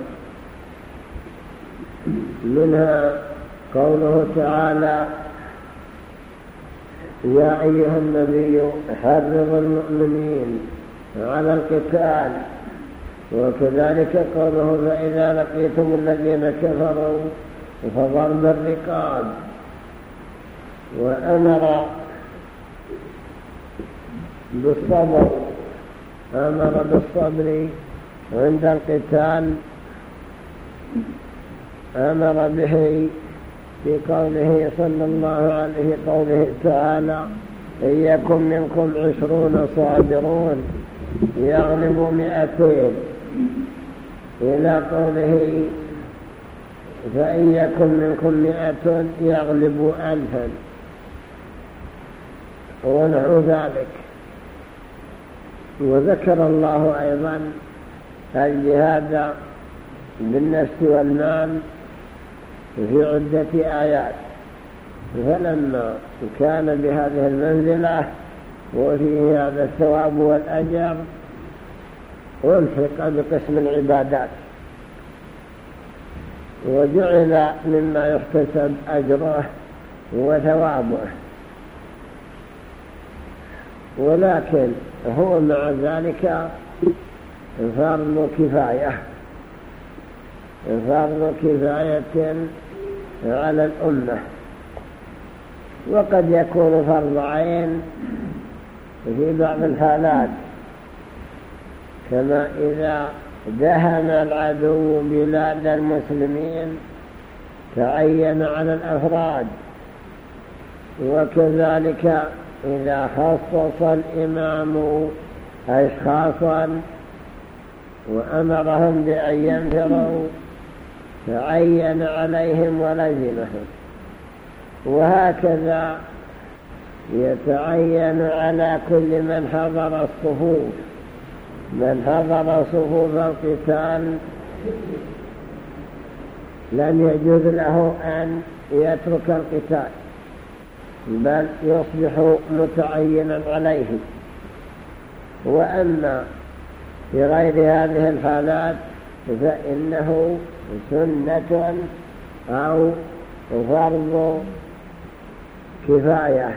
منها قوله تعالى يا أيها النبي حرض المؤمنين على القتال. وكذلك قوله فإذا لقيتم الذين كفروا فضرب الرقاب. وأمر بالصبر أمر بالصبر عند القتال. أمر به في قوله صلى الله عليه قوله تعالى إن يكن منكم عشرون صابرون يغلب مئتين. إلى قوله فإن يكن منكم مئة يغلب ألفا. ونحو ذلك. وذكر الله أيضا الجهاد بالنفس والمال في عدة آيات. فلما كان بهذه المنزلة وفيه هذا الثواب والأجر ألحق بقسم العبادات. وجعل مما يحتسب أجره وثوابه. ولكن هو مع ذلك فرض كفاية. فرض كفاية على الأمة. وقد يكون فرض عين في بعض الحالات كما إذا دهم العدو بلاد المسلمين تعين على الأفراد. وكذلك إذا خصص الإمام أشخاصا وأمرهم بأن ينفروا فعين عليهم ولزمهم وهكذا يتعين على كل من حضر الصفوف. من حضر صفوف القتال لم يجوز له أن يترك القتال بل يصبح متعينا عليه. وأما في غير هذه الحالات فإنه سنة أو فرض كفاية.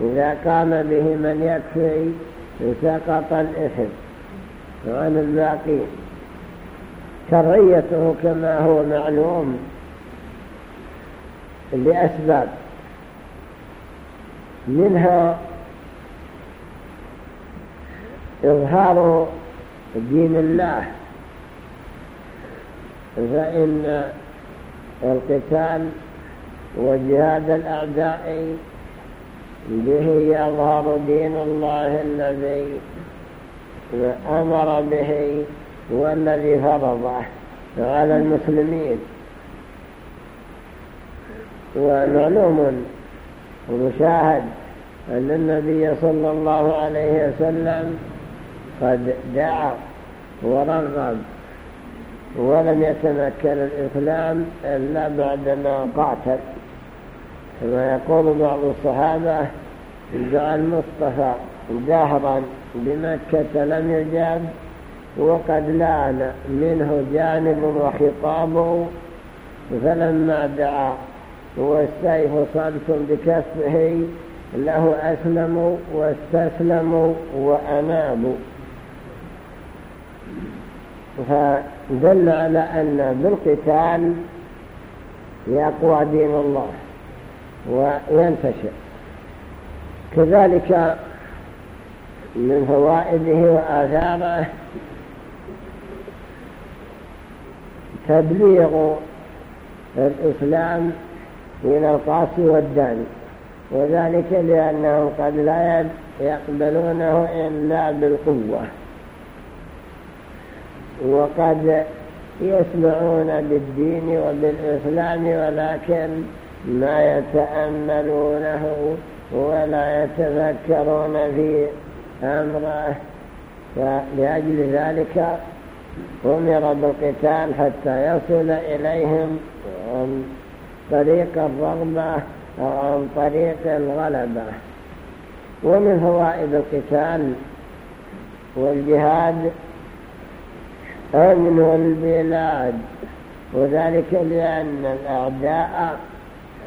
إذا قام به من يكفي سقط الإثم عن الباقين شرعيته كما هو معلوم لأسباب. منها إظهار دين الله. فإن القتال وجهاد الأعداء به يظهر دين الله الذي أمر به والذي فرضه على المسلمين. ومعلوم ومشاهد أن النبي صلى الله عليه وسلم قد دعا ورغب ولم يتمكن الإسلام إلا بعدما قاتل كما يقول بعض الصحابة دعا المصطفى دهرا بمكة لم يجاب وقد لأن منه جانب وخطاب فلما دعا والسيف صلت بكفه له أسلموا واستسلموا وأنابوا. فدل على أن بالقتال يقوى دين الله وينتشر. كذلك من فوائده وآثاره تبليغ الإسلام إلى القاسي والداني وذلك لأنهم قد لا يقبلونه إلا بالقوة. وقد يسمعون بالدين وبالإسلام ولكن ما يتأملونه ولا يتذكرون في أمره. فلأجل ذلك أمر بالقتال حتى يصل إليهم عن طريق الرغبة أو عن طريق الغلبة. ومن فوائد القتال والجهاد أمن البلاد وذلك لأن الأعداء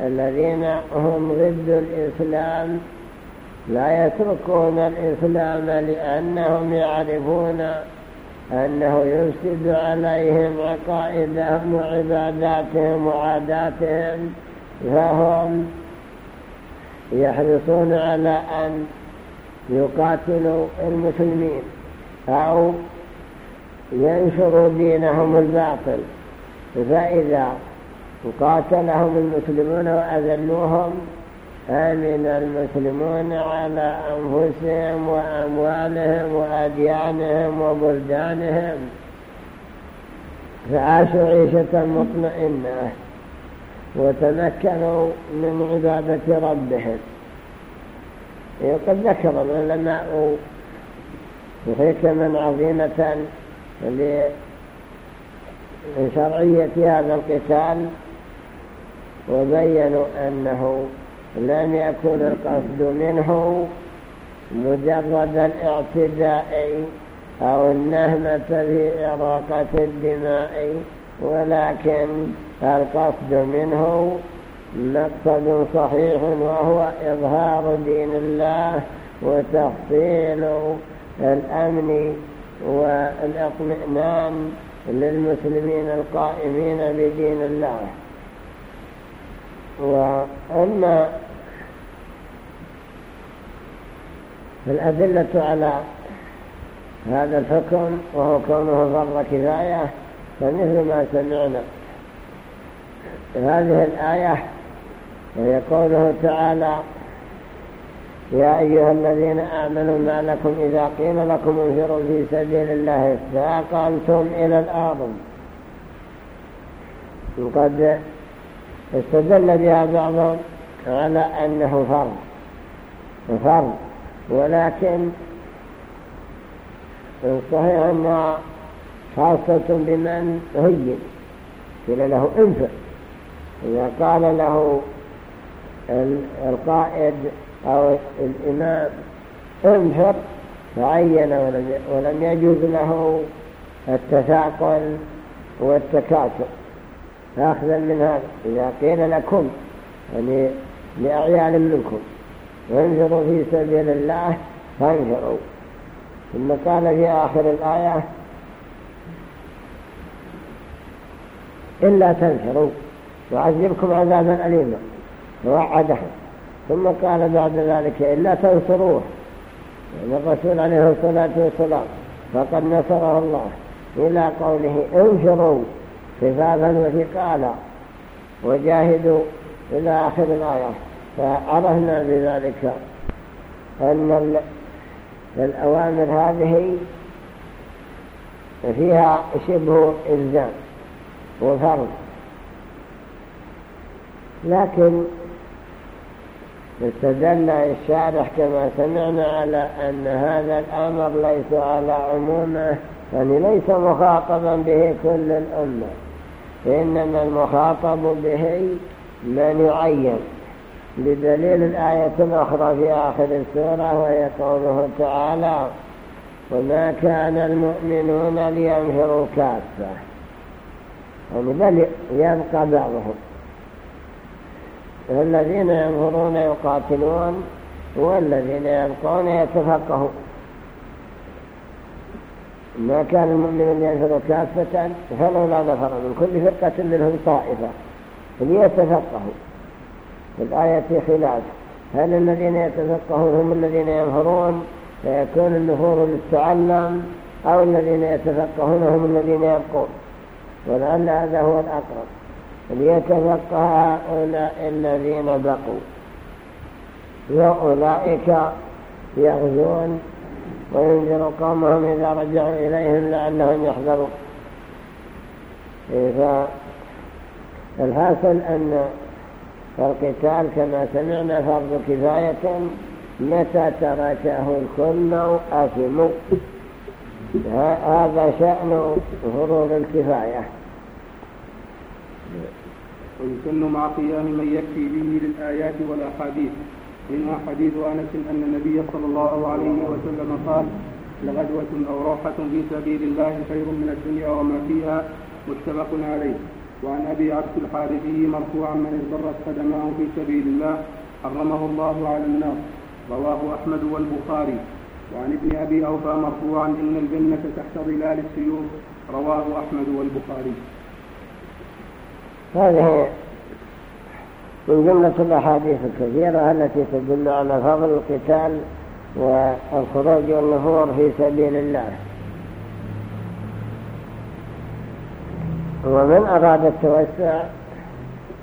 الذين هم ضد الإسلام لا يتركون الإسلام لأنهم يعرفون أنه يفسد عليهم عقائدهم وعباداتهم وعاداتهم فهم يحرصون على أن يقاتلوا المسلمين أو ينشروا دينهم الباطل. فإذا قاتلهم المسلمون وأذلوهم أمن المسلمون على أنفسهم وأموالهم وأديانهم وبلدانهم. فعاشوا عيشة مطمئنة وتمكنوا من عبادة ربهم. وقد ذكر العلماء حكما عظيمة لشرعية هذا القتال وبينوا أنه لم يكن القصد منه مجرد الاعتداء أو النهمة في إراقة الدماء ولكن القصد منه مقصد صحيح وهو إظهار دين الله وتحصيل الأمن والاطمئنان للمسلمين القائمين بدين الله. وأما الأدلة على هذا الحكم وهو كونه فرض كفاية فمثل ما سمعنا. هذه الآية وهي قوله تعالى يا أيها الذين آمنوا ما لكم إذا قيل لكم انفروا في سبيل الله استاقلتم إلى الأرض. وقد استدل بها بعضهم على أنه فرض فرض. ولكن صحيح أنها خاصة بمن هين قيل له انفر. إذا قال له القائد أو الإمام انفر فعين ولم يجوز له التثاقل والتكاثر. أخذا من هذا. إذا قيل لكم يعني لأعيال منكم وانفروا في سبيل الله فانفروا ثم قال في آخر الآية إلا تنفروا وعذبكم عذابا أليما. ووعدهم ثم قال بعد ذلك إلا تنصروه. يعني الرسول عليه الصلاة والسلام فقد نصره الله إلى قوله انفروا خفافا وثقالا وجاهدوا إلى آخر الآية. فعرفنا بذلك أن الأوامر هذه فيها شبه إلزام وفرض. لكن استدل الشارح كما سمعنا على أن هذا الأمر ليس على عمومه يعني ليس مخاطبا به كل الأمة. إنما المخاطب به من يعين. بدليل الآية الأخرى في آخر السورة وهي قوله تعالى وما كان المؤمنون لينفروا كافة. يعني بل يبقى بعضهم. الذين ينفرون يقاتلون والذين يبقون يتفقهون. ما كان المؤمنون ينفروا كافة فلولا نفر من كل فرقة منهم طائفة ليتفقهوا. في الآية خلاف هل الذين يتفقهون هم الذين ينفرون فيكون النفور للتعلم أو الذين يتفقهون هم الذين يبقون؟ ولعل هذا هو الأقرب. ليتفقه هؤلاء الذين بقوا. وأولئك يغزون وينذر قومهم إذا رجعوا إليهم لعلهم يحذرون. فالحاصل أن القتال كما سمعنا فرض كفاية متى تركه الكل أثموا هذا شأن فروض الكفاية. ويسن مع قيام من يكفي به للآيات والأحاديث. منها حديث أنس أن النبي صلى الله عليه وسلم قال لغدوة أو روحة في سبيل الله خير من الدنيا وما فيها متفق عليه. وعن أبي عبد الحارثي مرفوعا من اضطرت قدماه في سبيل الله حرمه الله على النار رواه أحمد والبخاري. وعن ابن أبي أوفى مرفوعا إن الجنة تحت ظلال السيوف. رواه أحمد والبخاري. هذه من جملة الأحاديث الكثيرة التي تدل على فضل القتال والخروج والنفور في سبيل الله. ومن أراد التوسع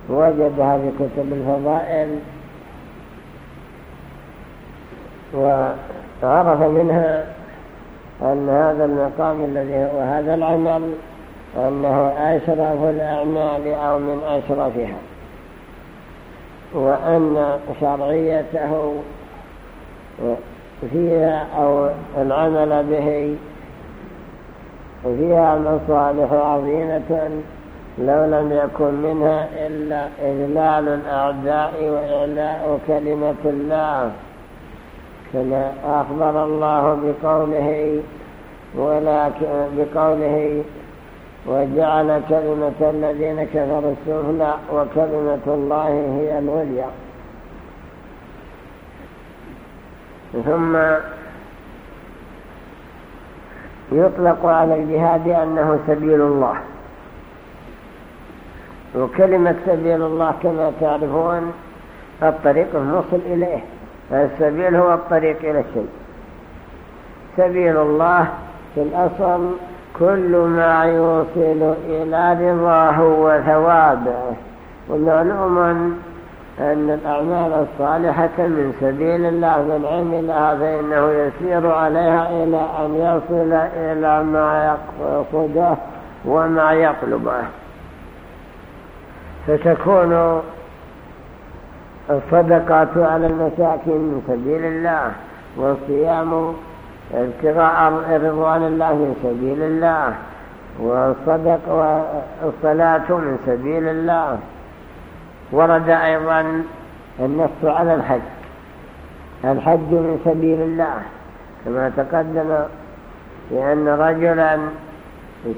وجدها في كتب الفضائل وعرف منها أن هذا المقام الذي هو هذا العمل أنه أشرف الأعمال أو من أشرفها. وأن شرعيته فيها أو العمل به فيها مصالح عظيمة لو لم يكن منها إلا إذلال الأعداء وإعلاء كلمة الله. كما أخبر الله بقوله ولكن بقوله وجعل كلمة الذين كفروا السفلى وكلمة الله هي العليا ثم يطلق على الجهاد أنه سبيل الله. وكلمة سبيل الله كما تعرفون الطريق الموصل إليه. السبيل هو الطريق إلى الشيء. سبيل الله في الأصل كل ما يوصل إلى رضاه وثوابه ومعلوم أن الأعمال الصالحة من سبيل الله من عملها فإنه يسير عليها إلى أن يصل إلى ما يقصده وما يطلبه. فتكون الصدقات على المساكين من سبيل الله والصيام ابتغاء رضوان الله من سبيل الله والصدق والصلاة من سبيل الله ورد أيضا النص على الحج. الحج من سبيل الله كما تقدم لأن رجلا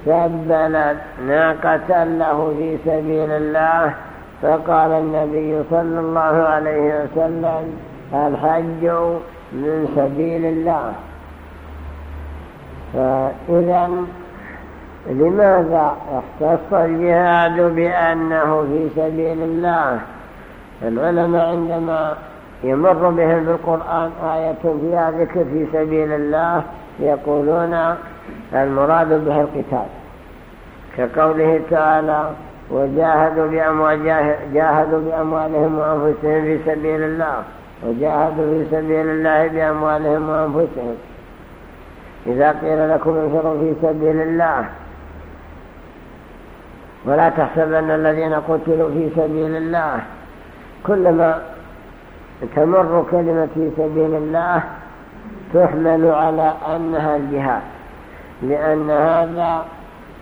سبلت ناقة له في سبيل الله فقال النبي صلى الله عليه وسلم الحج من سبيل الله. فإذا لماذا اختص الجهاد بأنه في سبيل الله؟ العلماء عندما يمر بهم بالقرآن آية فيها ذكر في سبيل الله يقولون المراد به القتال. كقوله تعالى وجاهدوا جاهدوا بأموالهم وأنفسهم في سبيل الله. وجاهدوا في سبيل الله بأموالهم وأنفسهم. إذا قيل لكم انفروا في سبيل الله ولا تحسبن الذين قتلوا في سبيل الله. كلما تمر كلمة في سبيل الله تحمل على أنها الجهاد لأن هذا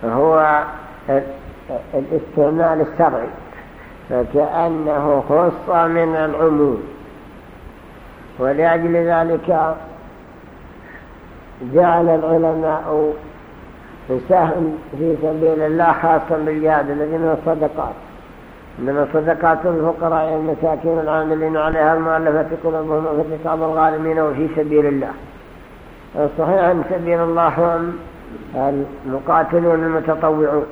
هو الاستعمال الشرعي فكأنه خص من العموم. ولأجل ذلك جعل العلماء سهم في سبيل الله خاصا بالجهاد الذي من الصدقات. من الصدقات الفقراء المساكين العاملين عليها المؤلفة قلوبهم وفي رقاب الغالمين وفي سبيل الله. الصحيح أن سبيل الله هم المقاتلون المتطوعون.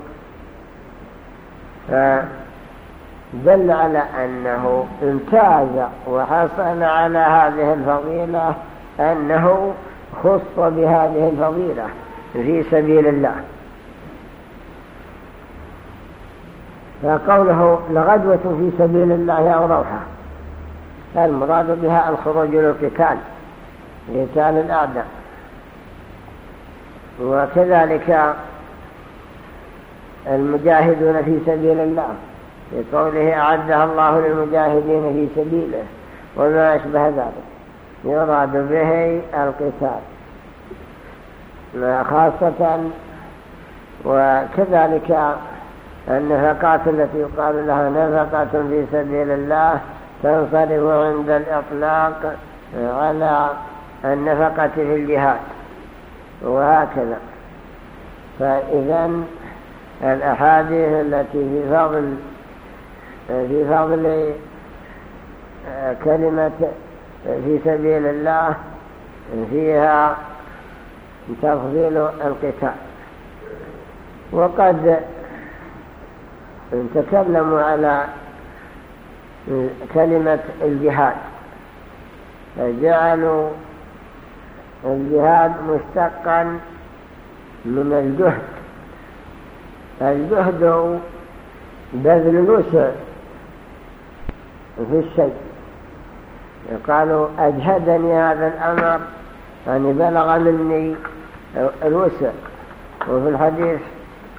فدل على أنه امتاز وحصل على هذه الفضيلة أنه خص بهذه الفضيلة في سبيل الله. فقوله لغدوة في سبيل الله أو روحة المراد بها الخروج للقتال قتال الأعداء. وكذلك المجاهدون في سبيل الله في قوله أعدها الله للمجاهدين في سبيله وما أشبه ذلك. يراد به القتال. خاصة وكذلك النفقات التي يقال لها نفقة في سبيل الله تنصرف عند الإطلاق على النفقة في الجهاد وهكذا. فإذا الأحاديث التي في فضل في فضل كلمة في سبيل الله فيها تفضيل القتال. وقد تكلموا على كلمة الجهاد. فجعلوا الجهاد مشتقا من الجهد. الجهد بذل الوسع في الشيء. قالوا أجهدني هذا الأمر يعني بلغ مني الوسع. وفي الحديث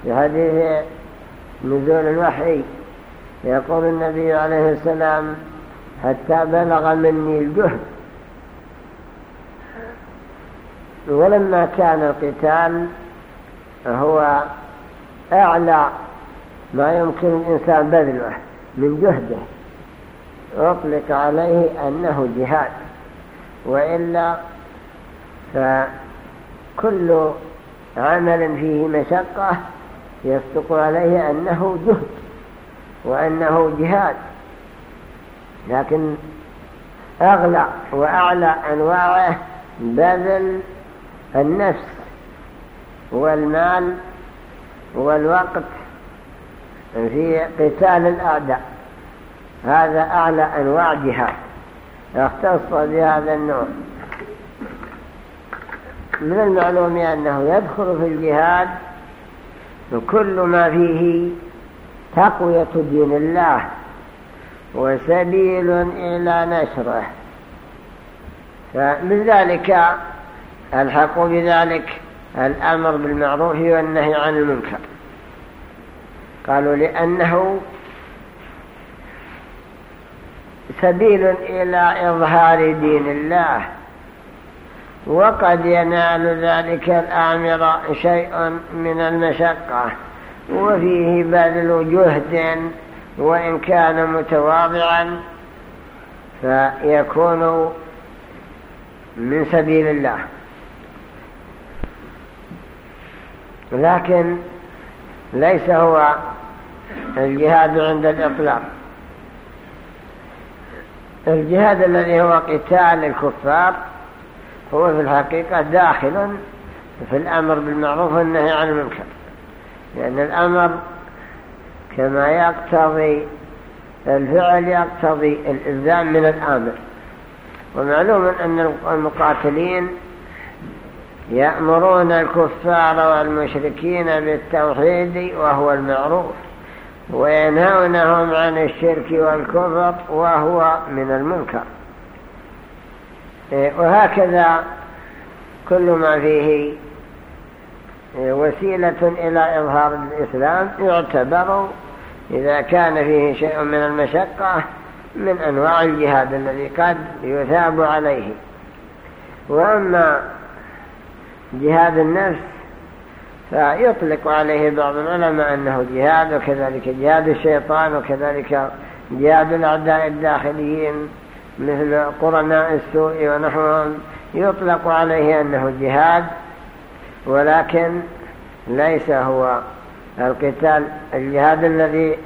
في حديث نزول الوحي يقول النبي عليه السلام حتى بلغ مني الجهد. ولما كان القتال هو أعلى ما يمكن الإنسان بذله من جهده. أطلق عليه أنه جهاد. وإلا فكل عمل فيه مشقة يصدق عليه أنه جهد وأنه جهاد. لكن أغلى وأعلى أنواعه بذل النفس والمال والوقت في قتال الأعداء. هذا أعلى أنواع جهاد اختص بهذا النوع. من المعلوم أنه يدخل في الجهاد كل ما فيه تقوية دين الله وسبيل إلى نشره. فمن ذلك ألحق بذلك الأمر بالمعروف والنهي عن المنكر. قالوا لأنه سبيل إلى إظهار دين الله. وقد ينال ذلك الآمر شيء من المشقة وفيه بذل جهد وإن كان متواضعا فيكون من سبيل الله. لكن ليس هو الجهاد عند الإطلاق. الجهاد الذي هو قتال الكفار هو في الحقيقة داخل في الأمر بالمعروف والنهي عن المنكر. لأن الأمر كما يقتضي الفعل يقتضي الإلزام من الآمر. ومعلوم أن المقاتلين يأمرون الكفار والمشركين بالتوحيد وهو المعروف. وينهونهم عن الشرك والكفر وهو من المنكر. إيه، وهكذا كل ما فيه إيه، وسيلة إلى إظهار الإسلام يعتبر إذا كان فيه شيء من المشقة من أنواع الجهاد الذي قد يثاب عليه. وأما جهاد النفس فيطلق عليه بعض العلماء أنه جهاد وكذلك جهاد الشيطان وكذلك جهاد الأعداء الداخليين مثل قرناء السوء ونحوهم. يطلق عليه أنه جهاد ولكن ليس هو القتال. الجهاد الذي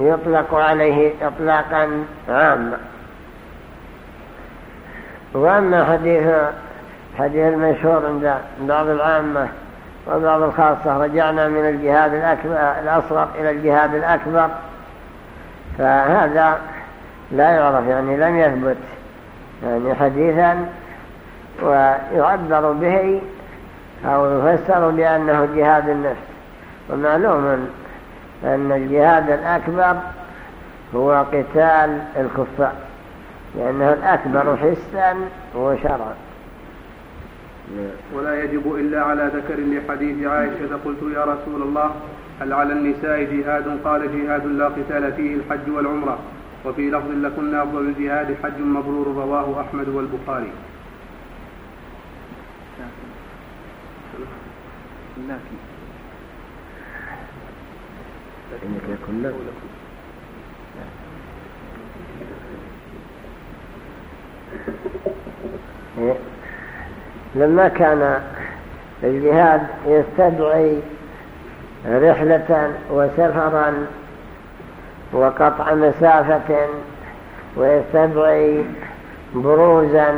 يطلق عليه إطلاقا عاما. وأما حديث حديث المشهور عند بعض العامة وبعض الخاصة رجعنا من الجهاد الأكبر الأصغر إلى الجهاد الأكبر. فهذا لا يعرف يعني لم يثبت يعني حديثا ويعبر به أو يفسر بأنه جهاد النفس. ومعلوم أن الجهاد الأكبر هو قتال الكفار لأنه الأكبر حسا وشرعا. ولا يجب إلا على ذكر لحديث عائشة قلت يا رسول الله هل على النساء جهاد؟ قال جهاد لا قتال فيه الحج والعمرة وفي لفظ لكن أفضل الجهاد حج مبرور رواه أحمد والبخاري. لكن لكن لما كان الجهاد يستدعي رحلة وسفرا وقطع مسافة ويستدعي بروزا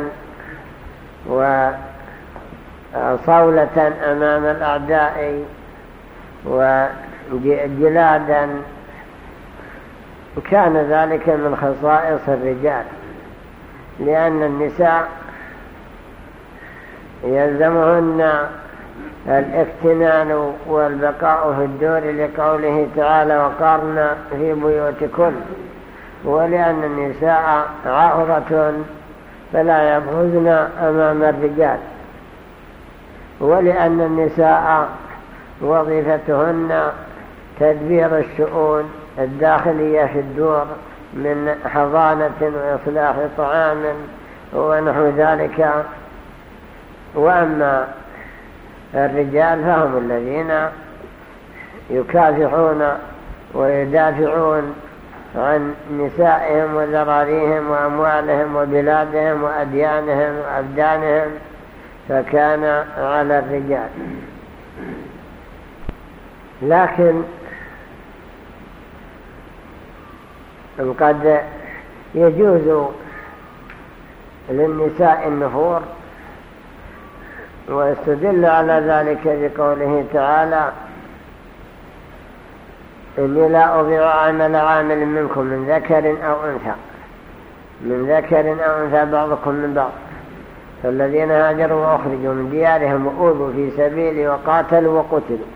وصولة أمام الأعداء وجلادا كان ذلك من خصائص الرجال لأن النساء يلزمهن الاكتنان والبقاء في الدور لقوله تعالى وقارن في بيوتكن. ولأن النساء عورة فلا يبرزن أمام الرجال. ولأن النساء وظيفتهن تدبير الشؤون الداخلية في الدور من حضانة وإصلاح طعام ونحو ذلك. وأما الرجال فهم الذين يكافحون ويدافعون عن نسائهم وذراريهم وأموالهم وبلادهم وأديانهم وأبدانهم فكان على الرجال. لكن قد يجوز للنساء النفور واستدل على ذلك بقوله تعالى إني لا أضيع عمل عامل منكم من ذكر أو أنثى. من ذكر أو أنثى بعضكم من بعض. فالذين هاجروا وأخرجوا من ديارهم وأوذوا في سبيلي وقاتلوا وقتلوا.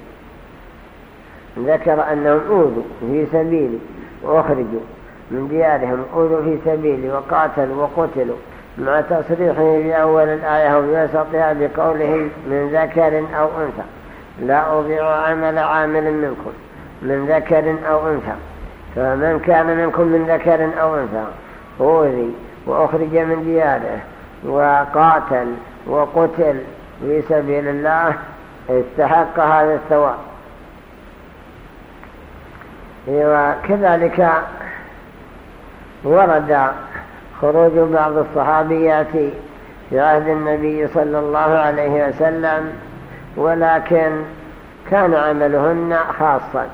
ذكر أنهم أوذوا في سبيلي وأخرجوا من ديارهم أولوا في سبيلي وقاتلوا وقتلوا. مع تصريحه في أول الآية وفي وسطها بقوله من ذكر أو أنثى. لا أضيع عمل عامل منكم من ذكر أو أنثى. فمن كان منكم من ذكر أو أنثى أوذي وأخرج من دياره وقاتل وقتل في سبيل الله استحق هذا الثواب. وكذلك ورد خروج بعض الصحابيات في عهد النبي صلى الله عليه وسلم ولكن كان عملهن خاصا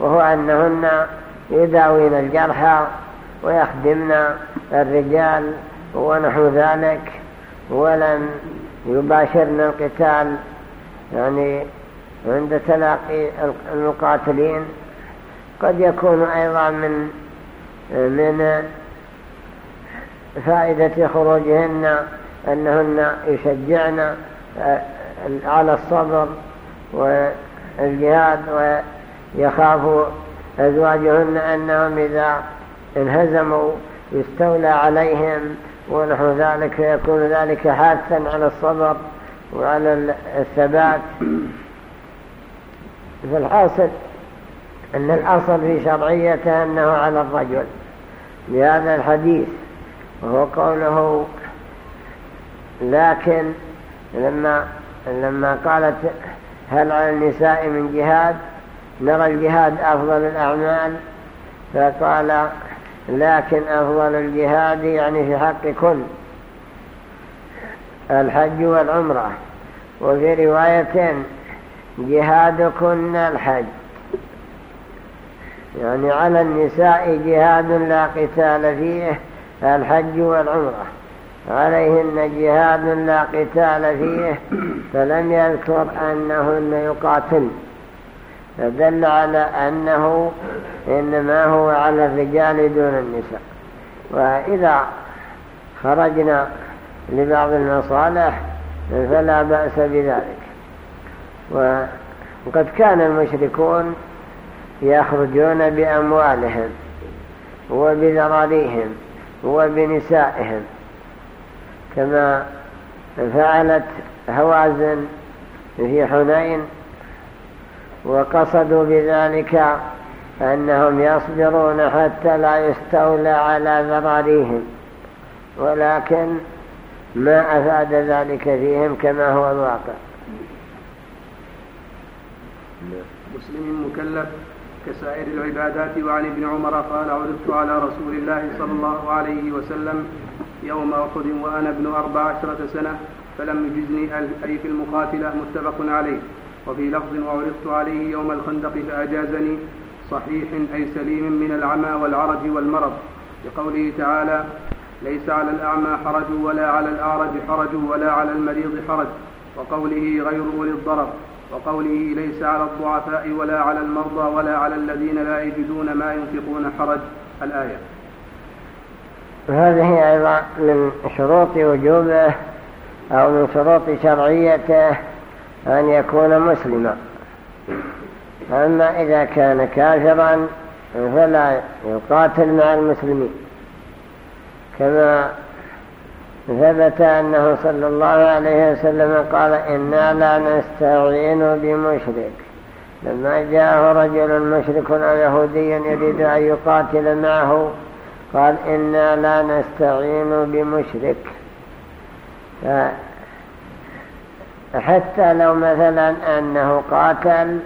وهو أنهن يداوين الجرحى ويخدمن الرجال ونحو ذلك ولم يباشرن القتال. يعني عند تلاقي المقاتلين قد يكون أيضا من من فائدة خروجهن أنهن يشجعن آه، على الصبر والجهاد ويخاف أزواجهن أنهم إذا انهزموا يستولى عليهم ونحو ذلك فيكون ذلك حاثا على الصبر وعلى الثبات. فالحاصل أن الأصل في شرعيته أنه على الرجل. بهذا الحديث وهو قوله لكن لما لما قالت هل على النساء من جهاد نرى الجهاد أفضل الأعمال فقال لكن أفضل الجهاد يعني في حق كل الحج والعمرة. وفي رواية جهادكن الحج. يعني على النساء جهاد لا قتال فيه الحج والعمرة. عليهن جهاد لا قتال فيه فلم يذكر أنهن يقاتلن فدل على أنه إنما هو على الرجال دون النساء. وإذا خرجنا لبعض المصالح فلا بأس بذلك. وقد كان المشركون يخرجون بأموالهم وبذراريهم. وبنسائهم كما فعلت هوازن في حنين وقصدوا بذلك أنهم يصبرون حتى لا يستولى على ذراريهم ولكن ما أفاد ذلك فيهم كما هو الواقع. مسلم مكلف كسائر العبادات وعن ابن عمر قال عرضت على رسول الله صلى الله عليه وسلم يوم أحد وأنا ابن أربع عشرة سنة فلم يجزني أي في المقاتلة متفق عليه. وفي لفظ وعرضت عليه يوم الخندق فأجازني صحيح أي سليم من العمى والعرج والمرض. لقوله تعالى ليس على الأعمى حرج ولا على الأعرج حرج ولا على المريض حرج. وقوله غير أولي الضرر. وقوله ليس على الضعفاء ولا على المرضى ولا على الذين لا يجدون ما ينفقون حرج الآية. هذه أيضا من شروط وجوبه أو من شروط شرعيته أن يكون مسلما. أما إذا كان كافرا فلا يقاتل مع المسلمين كما ثبت أنه صلى الله عليه وسلم قال إنا لا نستعين بمشرك. لما جاءه رجل مشرك أو يهودي يريد أن يقاتل معه قال إنا لا نستعين بمشرك. حتى لو مثلا أنه قاتل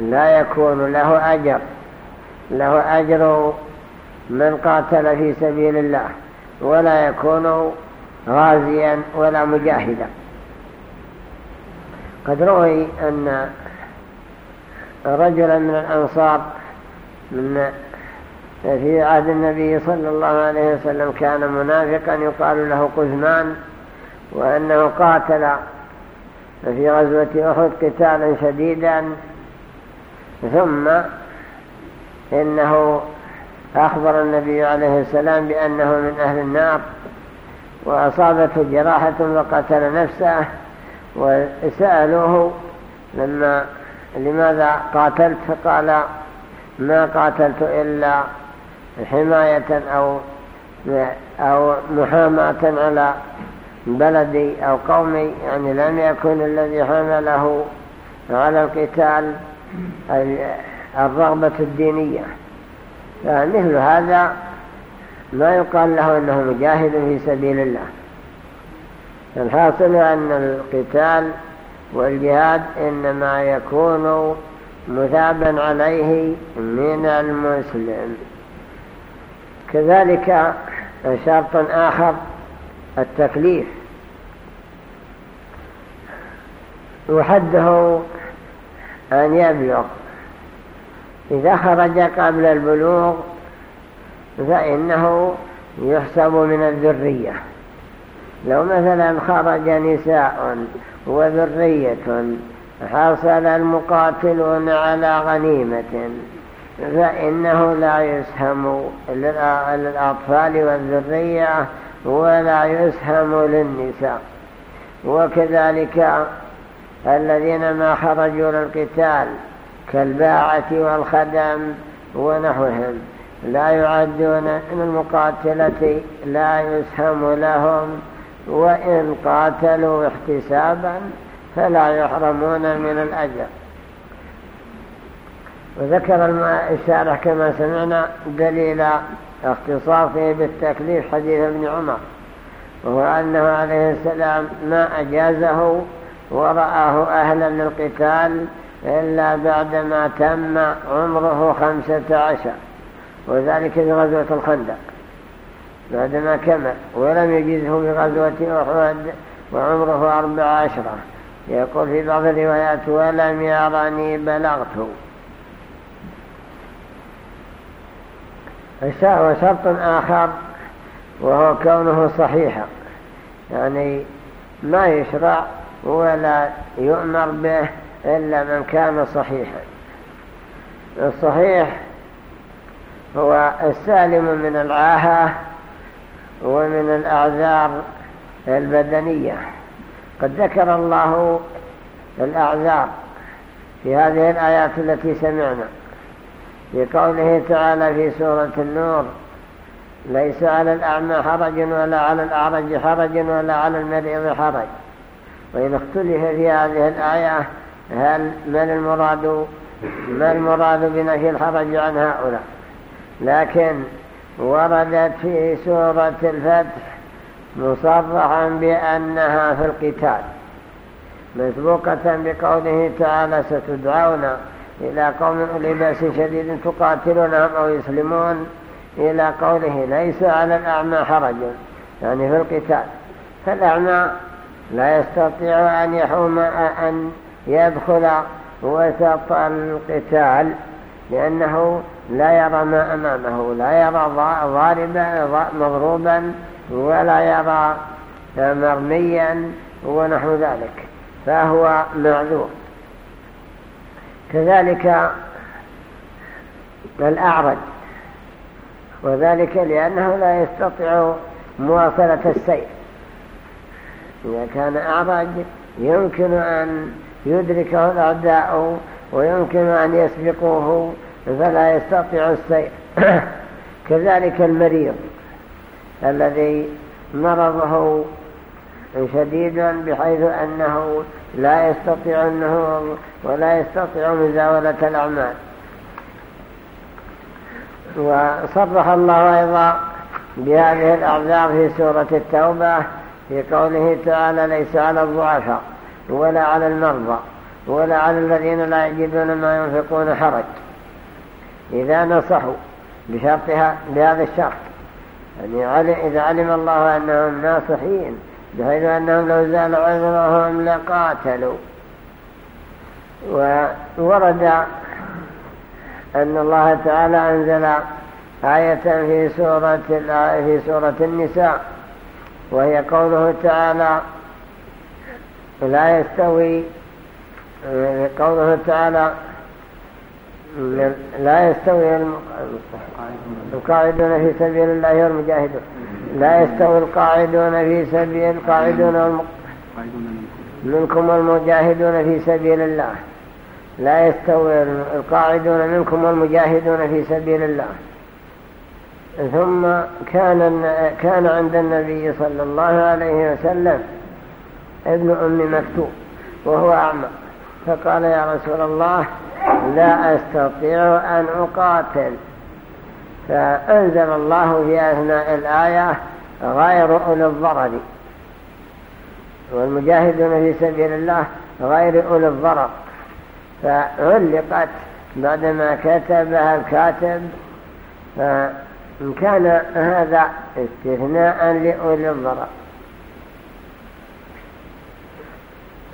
لا يكون له أجر. له أجر من قاتل في سبيل الله. ولا يكون غازيا ولا مجاهدا. قد روي أن رجلا من الأنصار من في عهد النبي صلى الله عليه وسلم كان منافقا يقال له قزمان وأنه قاتل في غزوة أحد قتالا شديدا. ثم إنه أخبر النبي عليه السلام بأنه من أهل النار وأصابته جراحة وقتل نفسه وسألوه لما لماذا قاتلت؟ فقال ما قاتلت إلا حماية أو أو محاماة على بلدي أو قومي يعني لم يكن الذي حمله على القتال الرغبة الدينية. فمثل هذا ما يقال له أنه مجاهد في سبيل الله. الحاصل أن القتال والجهاد إنما يكون مثابا عليه من المسلم. كذلك شرط آخر التكليف. وحده أن يبلغ إذا خرج قبل البلوغ فإنه يحسب من الذرية. لو مثلا خرج نساء وذرية حصل المقاتلون على غنيمة فإنه لا يسهم للأطفال والذرية ولا يسهم للنساء. وكذلك الذين ما خرجوا للقتال كالباعة والخدم ونحوهم. لا يعدون من المقاتلة لا يسهم لهم وإن قاتلوا احتسابا فلا يحرمون من الأجر. وذكر الشارح كما سمعنا دليل اختصاصه بالتكليف حديث ابن عمر وهو أنه عليه السلام ما أجازه ورآه أهلا للقتال إلا بعدما تم عمره خمسة عشر وذلك في غزوة الخندق. بعدما كمل ولم يجزه في غزوة أحد وعمره أربع عشرة يقول في بعض الروايات ولم يرني بلغته وشرط آخر وهو كونه صحيحا يعني ما يشرع ولا يؤمر به إلا من كان صحيحا. الصحيح هو السالم من العاهة ومن الأعذار البدنية. قد ذكر الله الأعذار في هذه الآيات التي سمعنا في قوله تعالى في سورة النور ليس على الأعمى حرج ولا على الأعرج حرج ولا على المريض حرج. وإن اختلف في هذه الآية هل من المراد ما المراد بنفي الحرج عن هؤلاء؟ لكن وردت في سورة الفتح مصرحا بأنها في القتال مسبوقة بقوله تعالى ستدعون إلى قوم بأس شديد تقاتلونهم أو يسلمون إلى قوله ليس على الأعمى حرج يعني في القتال فالأعمى لا يستطيع أن يحوم أن يدخل وسط القتال لأنه لا يرى ما أمامه لا يرى ضاربا مضروبا ولا يرى مرميا ونحو ذلك فهو معذور. كذلك الأعرج وذلك لأنه لا يستطيع مواصلة السير. إذا كان أعرج يمكن أن يدركه الأعداء ويمكن أن يسبقوه فلا يستطيع السير كذلك المريض الذي مرضه شديد بحيث أنه لا يستطيع النهوض ولا يستطيع مزاولة الأعمال. وصرح الله أيضا بهذه الأعذار في سورة التوبة في قوله تعالى ليس على الضعفاء ولا على المرضى ولا على الذين لا يجدون ما ينفقون حرج. إذا نصحوا بشرطها بهذا الشرط. يعني إذا علم الله أنهم ناصحين بحيث أنهم لو زال عذرهم لقاتلوا. وورد أن الله تعالى أنزل آية في سورة, في سورة النساء وهي قوله تعالى لا يستوي قوله تعالى لا يستوي القاعدون في سبيل الله والمجاهدون. لا يستوي القاعدون في سبيل القاعدون منكم والمجاهدون في سبيل الله. لا يستوي القاعدون منكم والمجاهدون في سبيل الله. ثم كان كان عند النبي صلى الله عليه وسلم ابن أم مكتوب وهو أعمى. فقال يا رسول الله لا أستطيع أن أقاتل. فأنزل الله في أثناء الآية غير أولي الضرر. والمجاهدون في سبيل الله غير أولي الضرر. فعلقت بعدما كتبها الكاتب. فكان هذا استثناء لأولي الضرر.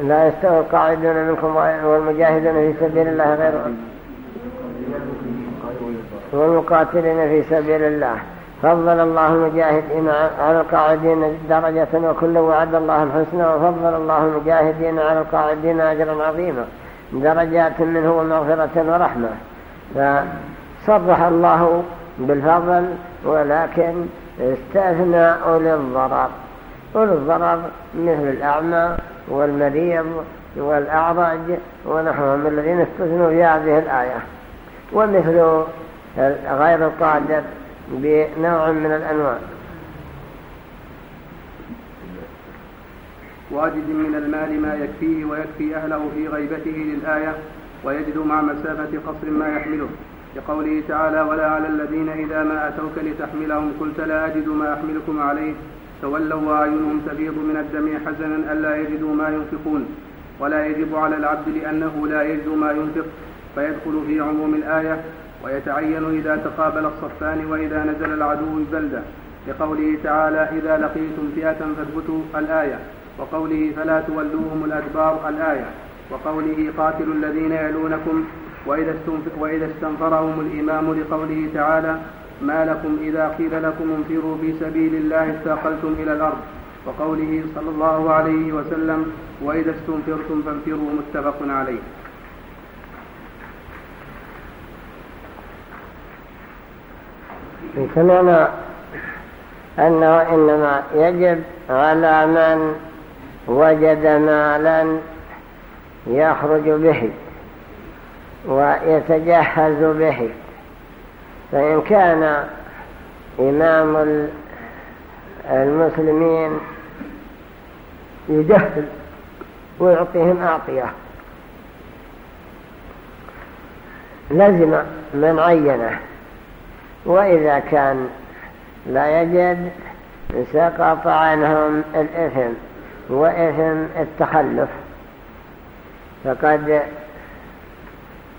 لا يستوي القاعدون منكم والمجاهدون في سبيل الله غير والمقاتلين في سبيل الله. فضل الله المجاهدين على القاعدين درجة وكل وعد الله الحسنى وفضل الله المجاهدين على القاعدين أجرا عظيما درجات منه ومغفرة ورحمة. فصرح الله بالفضل ولكن استثنى أولي الضرر. أولي الضرر مثل الأعمى والمريض والأعرج ونحوهم الذين استثنوا في هذه الآية. ومثل غير القادر بنوع من الأنواع. واجد من المال ما يكفيه ويكفي أهله في غيبته للآية ويجد مع مسافة قصر ما يحمله. لقوله تعالى ولا على الذين إذا ما أتوك لتحملهم قلت لا أجد ما أحملكم عليه تولوا وأعينهم تفيض من الدمع حزنا ألا يجدوا ما ينفقون ولا يجب على العبد لأنه لا يجد ما ينفق فيدخل في عموم الآية ويتعين إذا تقابل الصفان وإذا نزل العدو البلدة لقوله تعالى إذا لقيتم فئة فاثبتوا الآية. وقوله فلا تولوهم الأدبار الآية. وقوله قاتلوا الذين يلونكم وإذا استنفرهم الإمام لقوله تعالى ما لكم إذا قيل لكم انفروا في سبيل الله استاقلتم إلى الأرض. وقوله صلى الله عليه وسلم وإذا استنفرتم فانفروا متفق عليه. سمعنا أنه إنما يجب على من وجد مالا يخرج به ويتجهز به. فإن كان إمام المسلمين يجهل ويعطيهم أعطية لزم من عينه. وإذا كان لا يجد سقط عنهم الإثم وإثم التخلف. فقد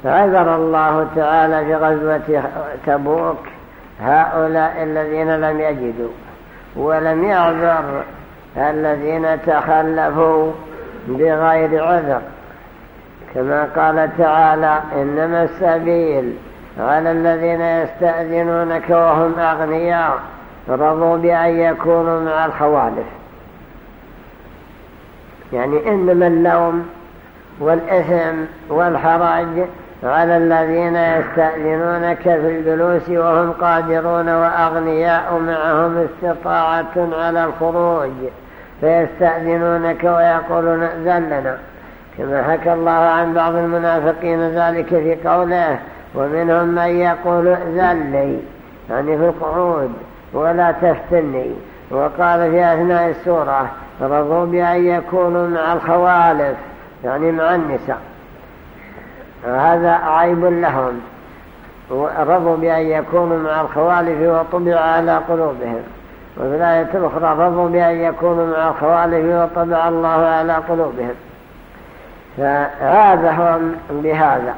عذر الله تعالى في غزوة تبوك هؤلاء الذين لم يجدوا ولم يعذر الذين تخلفوا بغير عذر. كما قال تعالى إنما السبيل على الذين يستأذنونك وهم أغنياء رضوا بأن يكونوا مع الخوالف. يعني إنما اللوم والإثم والحرج على الذين يستأذنونك في الجلوس وهم قادرون وأغنياء معهم استطاعة على الخروج. فيستأذنونك ويقولون أذن كما حكى الله عن بعض المنافقين ذلك في قوله ومنهم من يقول ائذن لي يعني في القعود ولا تفتني وقال في أثناء السورة رضوا بأن يكونوا مع الخوالف يعني مع النساء. هذا عيب لهم رضوا بأن يكونوا مع الخوالف وطبع على قلوبهم. وفي الآية الأخرى رضوا بأن يكونوا مع الخوالف وطبع الله على قلوبهم. فهذا هم بهذا.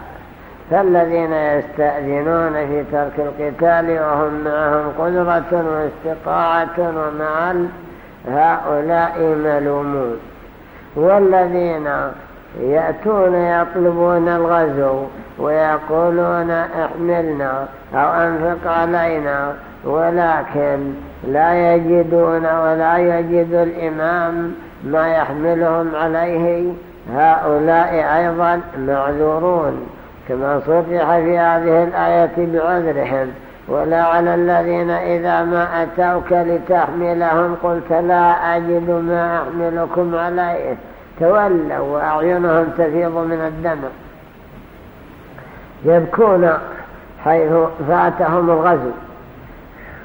فالذين يستأذنون في ترك القتال وهم معهم قدرة واستطاعة ومعا هؤلاء ملومون. والذين يأتون يطلبون الغزو ويقولون احملنا أو أنفق علينا ولكن لا يجدون ولا يجد الإمام ما يحملهم عليه. هؤلاء أيضا معذورون كما صرح في هذه الآية بعذرهم. ولا على الذين إذا ما أتوك لتحملهم قلت لا أجد ما أحملكم عليه. تولوا وأعينهم تفيض من الدم. يبكون حيث فاتهم الغزو.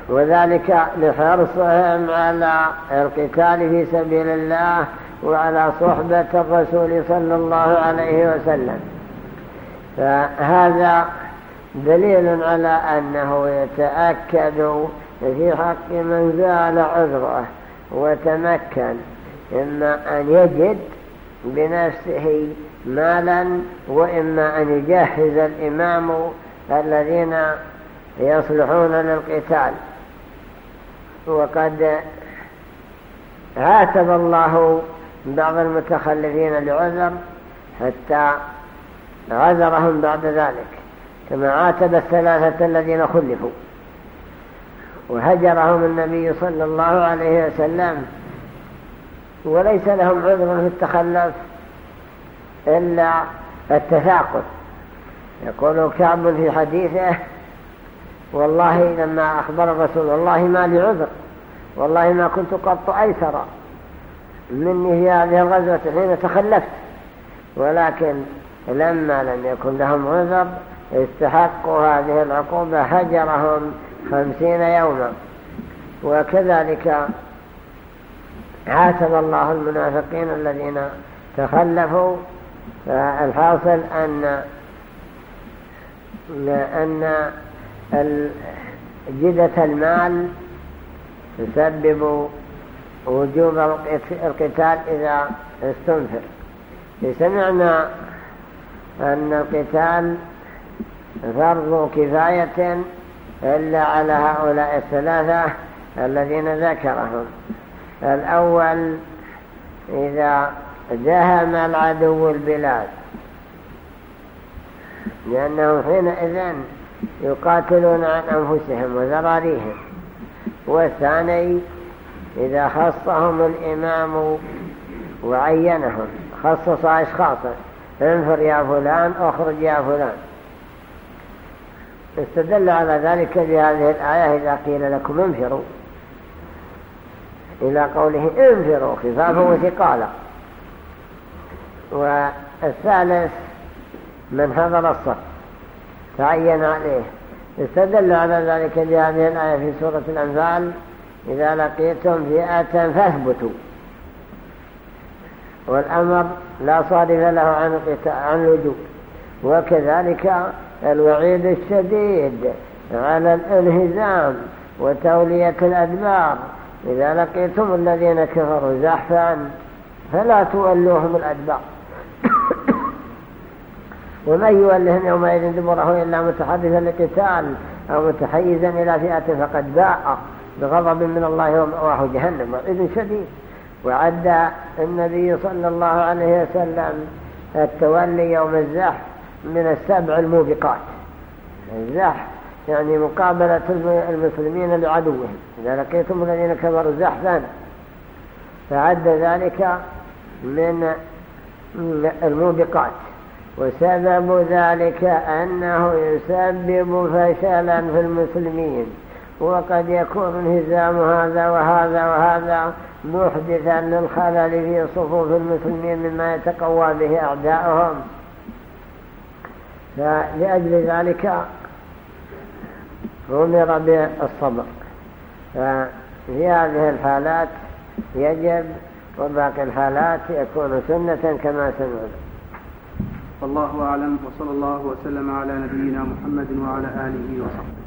وذلك لحرصهم على القتال في سبيل الله وعلى صحبة الرسول صلى الله عليه وسلم. فهذا دليل على أنه يتأكد في حق من زال عذره وتمكن. إما أن يجد بنفسه مالا وإما أن يجهز الإمام الذين يصلحون للقتال. وقد عاتب الله بعض المتخلفين لعذر حتى عذرهم بعد ذلك كما عاتب الثلاثة الذين خلفوا. وهجرهم النبي صلى الله عليه وسلم وليس لهم عذر في التخلف إلا التثاقل. يقول كعب في حديثه والله لما أخبر الرسول والله ما لي عذر والله ما كنت قط أيسر مني في هذه الغزوة حين تخلفت. ولكن لما لم يكن لهم عذر استحقوا هذه العقوبة هجرهم خمسين يوما. وكذلك عاتب الله المنافقين الذين تخلفوا فالحاصل أن أن جدة المال تسبب وجوب القتال إذا استنفر. سمعنا أن القتال فرض كفاية إلا على هؤلاء الثلاثة الذين ذكرهم. الأول إذا دهم العدو البلاد. لأنهم حينئذ يقاتلون عن أنفسهم وذراريهم والثاني إذا خصهم الإمام وعينهم خصص أشخاصا انفر يا فلان أخرج يا فلان. استدل على ذلك بهذه الآية إذا قيل لكم انفروا. إلى قوله انفروا خفافا وثقالا. والثالث من حضر الصف تعين عليه. استدل على ذلك بهذه الآية في سورة الأنفال إذا لقيتم فئة فاثبتوا والأمر لا صارف له عن عن الوجوب وكذلك الوعيد الشديد على الانهزام وتولية الأدبار إذا لقيتم الذين كفروا زحفا فلا تولوهم الأدبار. ومن يولهم يومئذ دبره إلا متحدثا لقتال أو متحيزا إلى فئة فقد باء بغضب من الله ومأواه جهنم وإذن شديد. وعد النبي صلى الله عليه وسلم التولي يوم الزحف من السبع الموبقات. الزحف يعني مقابلة المسلمين لعدوهم. إذا لقيتم الذين كفروا زحفا فعد ذلك من الموبقات. وسبب ذلك أنه يسبب فشلا في المسلمين. وقد يكون انهزام هذا وهذا وهذا محدثا للخلل في صفوف المسلمين مما يتقوى به أعداؤهم. فلأجل ذلك أمر بالصبر ففي هذه الحالات يجب وباقي الحالات يكون سنة كما سمعنا والله أعلم وصلى الله وسلم على نبينا محمد وعلى آله وصحبه.